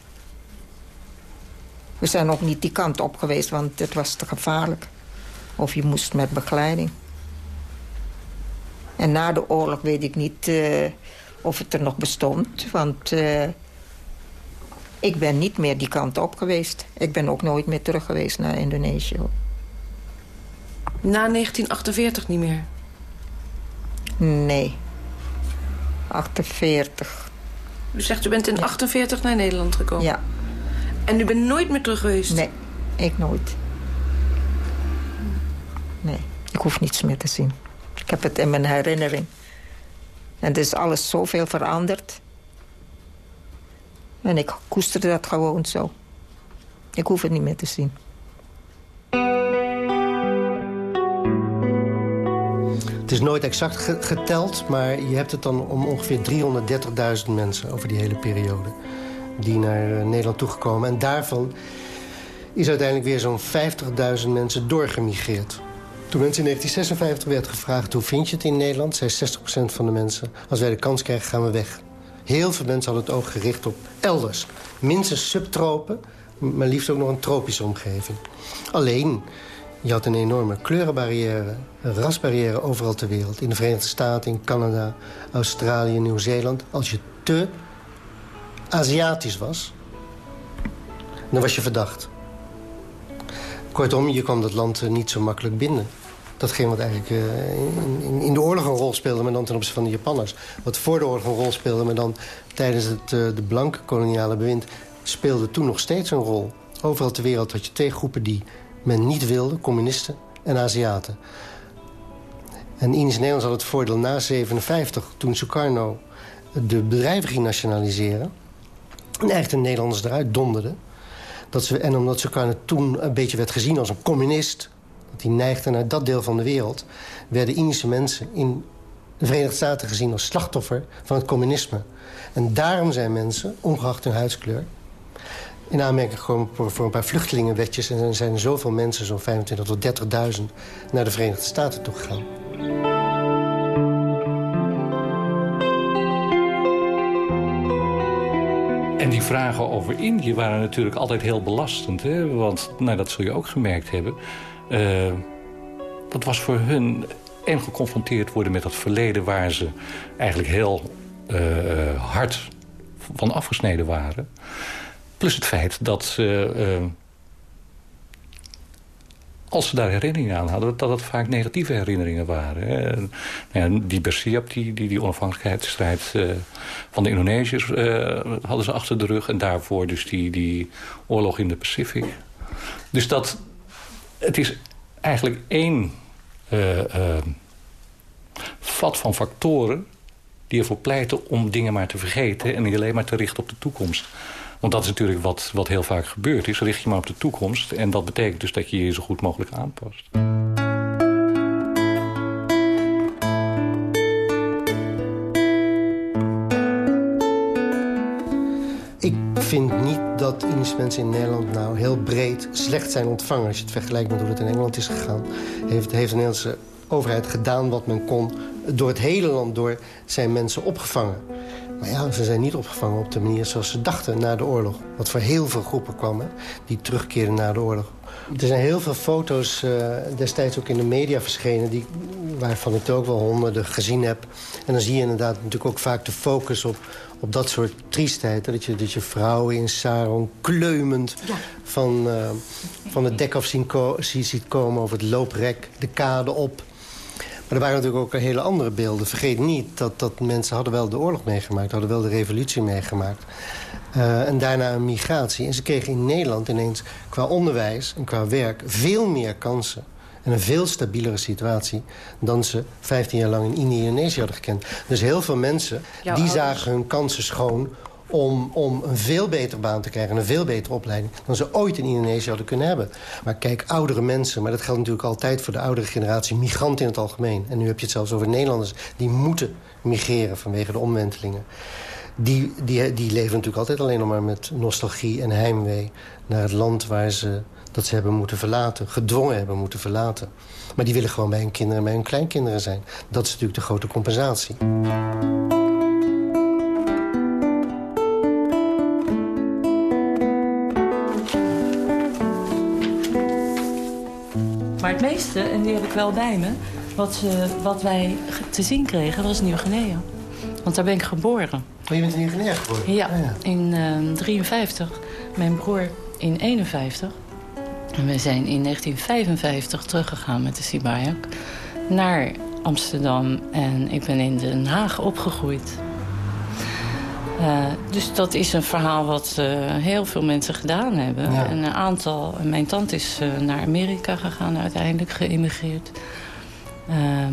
we zijn ook niet die kant op geweest, want het was te gevaarlijk. Of je moest met begeleiding. En na de oorlog weet ik niet of het er nog bestond. Want ik ben niet meer die kant op geweest. Ik ben ook nooit meer terug geweest naar Indonesië. Na 1948 niet meer? Nee. 48. U zegt, u bent in 48 naar Nederland gekomen? Ja. En u bent nooit meer terug geweest? Nee, ik nooit. Nee, ik hoef niets meer te zien. Ik heb het in mijn herinnering. En er is alles zoveel veranderd. En ik koesterde dat gewoon zo. Ik hoef het niet meer te zien. Het is nooit exact geteld, maar je hebt het dan om ongeveer 330.000 mensen over die hele periode. Die naar eh, Nederland toegekomen. En daarvan is uiteindelijk weer zo'n 50.000 mensen doorgemigreerd. Toen mensen in 1956 werd gevraagd hoe vind je het in Nederland... zei 60% van de mensen, als wij de kans krijgen gaan we weg. Heel veel mensen hadden het oog gericht op elders. Minstens subtropen, maar liefst ook nog een tropische omgeving. Alleen, je had een enorme kleurenbarrière, een rasbarrière overal ter wereld. In de Verenigde Staten, in Canada, Australië, Nieuw-Zeeland. Als je te Aziatisch was, dan was je verdacht. Kortom, je kwam dat land niet zo makkelijk binnen. Datgene wat eigenlijk uh, in, in, de oorlog een rol speelde... maar dan ten opzichte van de Japanners. Wat voor de oorlog een rol speelde... maar dan tijdens het uh, de blanke koloniale bewind... speelde toen nog steeds een rol. Overal ter wereld had je twee groepen die men niet wilde. Communisten en Aziaten. En Indisch Nederlands had het voordeel na 57... toen Sukarno de bedrijven ging nationaliseren... en eigenlijk de Nederlanders eruit donderden... Dat ze, en omdat Sukarno toen een beetje werd gezien als een communist die neigde naar dat deel van de wereld... werden Indische mensen in de Verenigde Staten gezien als slachtoffer van het communisme. En daarom zijn mensen, ongeacht hun huidskleur... in aanmerking gekomen voor, een paar vluchtelingenwetjes... en er zijn zoveel mensen, zo'n 25 tot 30.000... naar de Verenigde Staten toegegaan. En die vragen over Indië waren natuurlijk altijd heel belastend. Hè? Want nou, dat zul je ook gemerkt hebben. Uh, dat was voor hun en geconfronteerd worden met dat verleden... waar ze eigenlijk heel uh, hard van afgesneden waren. Plus het feit dat ze... Uh, als ze daar herinneringen aan hadden, dat het vaak negatieve herinneringen waren. Hè. Nou die Bersiap, die, die, die onafhankelijkheidsstrijd van de Indonesiërs... Hadden ze achter de rug. En daarvoor dus die, die oorlog in de Pacific. Dus dat, het is eigenlijk één uh, uh, vat van factoren die ervoor pleiten om dingen maar te vergeten... en alleen maar te richten op de toekomst. Want dat is natuurlijk wat, wat heel vaak gebeurd is. Richt je maar op de toekomst. En dat betekent dus dat je je zo goed mogelijk aanpast. vind niet dat Indische mensen in Nederland nou heel breed slecht zijn ontvangen. Als je het vergelijkt met hoe het in Engeland is gegaan. Heeft, heeft de Nederlandse overheid gedaan wat men kon. Door het hele land door zijn mensen opgevangen. Maar ja, ze zijn niet opgevangen op de manier zoals ze dachten na de oorlog. Wat voor heel veel groepen kwam, die terugkeerden na de oorlog. Er zijn heel veel foto's uh, destijds ook in de media verschenen... Die, waarvan ik ook wel honderden gezien heb. En dan zie je inderdaad natuurlijk ook vaak de focus op, op dat soort triestheid. Dat je, dat je vrouwen in sarong kleumend van, uh, van het dek af zien ziet komen... over het looprek, de kade op. Maar er waren natuurlijk ook hele andere beelden. Vergeet niet dat, dat mensen hadden wel de oorlog meegemaakt... hadden wel de revolutie meegemaakt. Uh, en daarna een migratie. En ze kregen in Nederland ineens qua onderwijs en qua werk... veel meer kansen en een veel stabielere situatie... dan ze 15 jaar lang in Indonesië hadden gekend. Dus heel veel mensen die zagen hun kansen schoon om, om een veel betere baan te krijgen... en een veel betere opleiding dan ze ooit in Indonesië hadden kunnen hebben. Maar kijk, oudere mensen, maar dat geldt natuurlijk altijd voor de oudere generatie... migranten in het algemeen. En nu heb je het zelfs over Nederlanders die moeten migreren vanwege de omwentelingen. Die, die, die leven natuurlijk altijd alleen nog maar met nostalgie en heimwee... naar het land waar ze dat ze hebben moeten verlaten, gedwongen hebben moeten verlaten. Maar die willen gewoon bij hun kinderen en bij hun kleinkinderen zijn. Dat is natuurlijk de grote compensatie. Maar het meeste, en die heb ik wel bij me... wat, wat wij te zien kregen was Nieuw-Guinea. Want daar ben ik geboren. Oh, je bent in Nieuw-Guinea geboren? Ja, ja. in 1953. mijn broer in 51. En wij zijn in 1955 teruggegaan met de Sibayak naar Amsterdam. En ik ben in Den Haag opgegroeid. Uh, dus dat is een verhaal wat uh, heel veel mensen gedaan hebben. Ja. En een aantal... Mijn tante is uh, naar Amerika gegaan, uiteindelijk geïmmigreerd.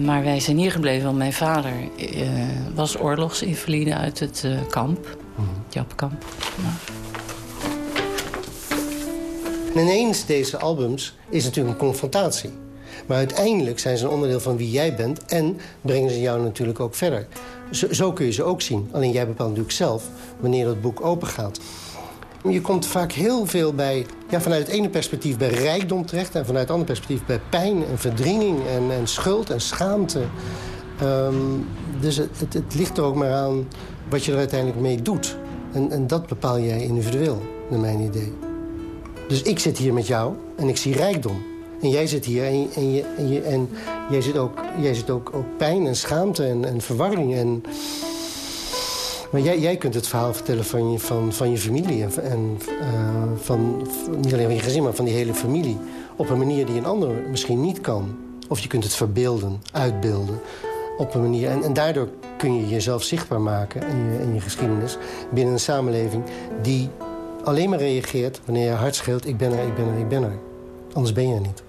maar wij zijn hier gebleven, want mijn vader was oorlogsinvalide uit het kamp. Mm Japkamp. Ja. En ineens deze albums is natuurlijk een confrontatie. Maar uiteindelijk zijn ze een onderdeel van wie jij bent... en brengen ze jou natuurlijk ook verder. Zo, kun je ze ook zien. Alleen jij bepaalt natuurlijk zelf wanneer het boek open gaat. Je komt vaak heel veel bij, ja, vanuit het ene perspectief bij rijkdom terecht... en vanuit het andere perspectief bij pijn en verdringing en, en schuld en schaamte. Um, dus het, het, het, ligt er ook maar aan wat je er uiteindelijk mee doet. En, en dat bepaal jij individueel, naar mijn idee. Dus ik zit hier met jou en ik zie rijkdom. En jij zit hier en, je, en, je, en jij zit, ook, jij zit ook, ook pijn en schaamte en, en verwarring. En... Maar jij, jij kunt het verhaal vertellen van je, van, van je familie. En, en uh, van, niet alleen van je gezin, maar van die hele familie. Op een manier die een ander misschien niet kan. Of je kunt het verbeelden, uitbeelden. Op een manier. En, en daardoor kun je jezelf zichtbaar maken en je, en je geschiedenis binnen een samenleving die alleen maar reageert wanneer je hart scheelt... ik ben er, ik ben er, ik ben er. Anders ben je er niet.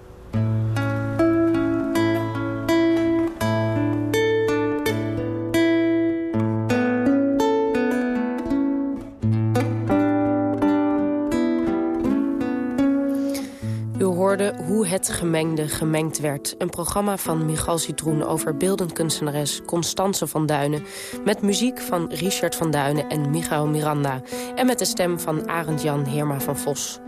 Gemengde gemengd werd. Een programma van Michal Citroen over beeldend kunstenares Constance van Duinen... met muziek van Richard van Duinen en Michael Miranda... en met de stem van Arend-Jan Heerma van Vos.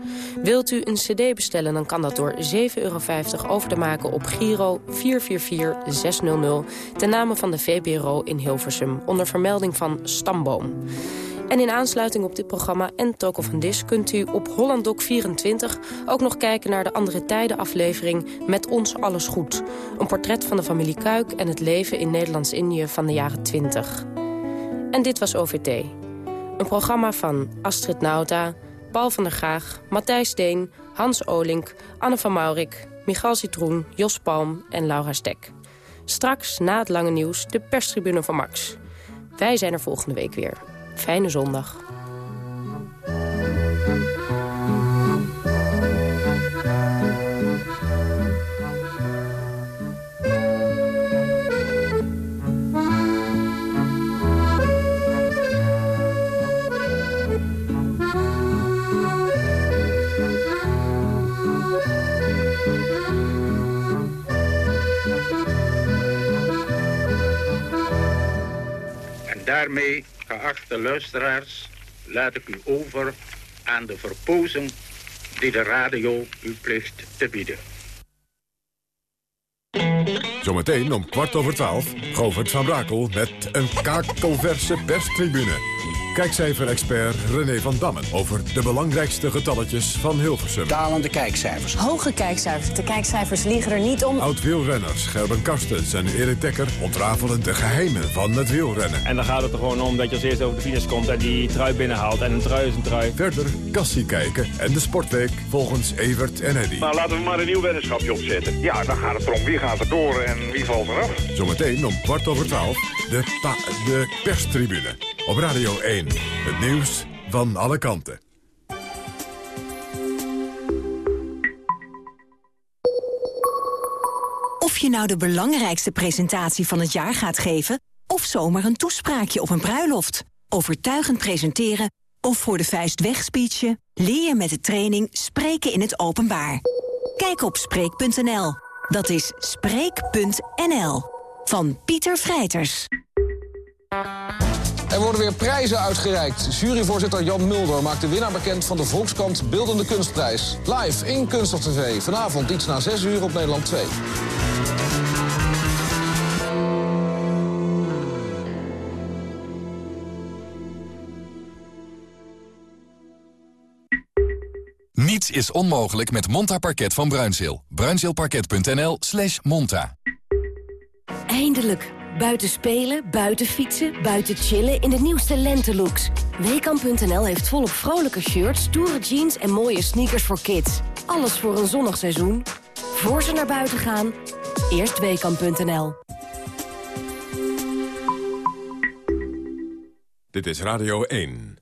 Wilt u een cd bestellen, dan kan dat door 7,50 euro over te maken op Giro 444600... ten name van de VBRO in Hilversum, onder vermelding van Stamboom. En in aansluiting op dit programma en Toko van Dis... kunt u op HollandDoc24 ook nog kijken naar de Andere Tijden aflevering... Met ons alles goed. Een portret van de familie Kuik en het leven in Nederlands-Indië van de jaren 20. En dit was OVT. Een programma van Astrid Nauta, Paul van der Graag, Matthijs Steen... Hans Olink, Anne van Maurik, Michal Citroen, Jos Palm en Laura Stek. Straks, na het lange nieuws, de perstribune van Max. Wij zijn er volgende week weer. Fijne zondag. En daarmee geachte luisteraars, laat ik u over aan de verpozen die de radio u plicht te bieden. Zometeen om kwart over twaalf, Govert van Brakel met een kakelverse perstribune. Kijkcijfer-expert René van Dammen over de belangrijkste getalletjes van Hilversum. Dalende kijkcijfers. Hoge kijkcijfers. De kijkcijfers liegen er niet om. Oud-wielrenners Gerben Karstens en Erik Dekker ontrafelen de geheimen van het wielrennen. En dan gaat het er gewoon om dat je als eerste over de finish komt en die trui binnenhaalt. En een trui is een trui. Verder kassie kijken en de sportweek volgens Evert en Eddy. Nou, laten we maar een nieuw weddenschapje opzetten. Ja, dan gaat het erom wie gaat er door en wie valt eraf. Zometeen om kwart over twaalf de, de perstribune op Radio 1. Het nieuws van alle kanten. Of je nou de belangrijkste presentatie van het jaar gaat geven... of zomaar een toespraakje op een bruiloft. Overtuigend presenteren of voor de vuist wegspeechen... leer je met de training Spreken in het Openbaar. Kijk op Spreek.nl. Dat is Spreek.nl. Van Pieter Vrijters. Er worden weer prijzen uitgereikt. Juryvoorzitter Jan Mulder maakt de winnaar bekend van de Volkskant Beeldende Kunstprijs. Live in Kunst op TV. Vanavond iets na 6 uur op Nederland 2. Niets is onmogelijk met Monta Parket van Bruinzeel. Bruinzeelparket.nl slash monta. Eindelijk. Buiten spelen, buiten fietsen, buiten chillen in de nieuwste lentelooks. Weekamp.nl heeft volop vrolijke shirts, stoere jeans en mooie sneakers voor kids. Alles voor een zonnig seizoen. Voor ze naar buiten gaan, eerst Weekamp.nl. Dit is Radio 1.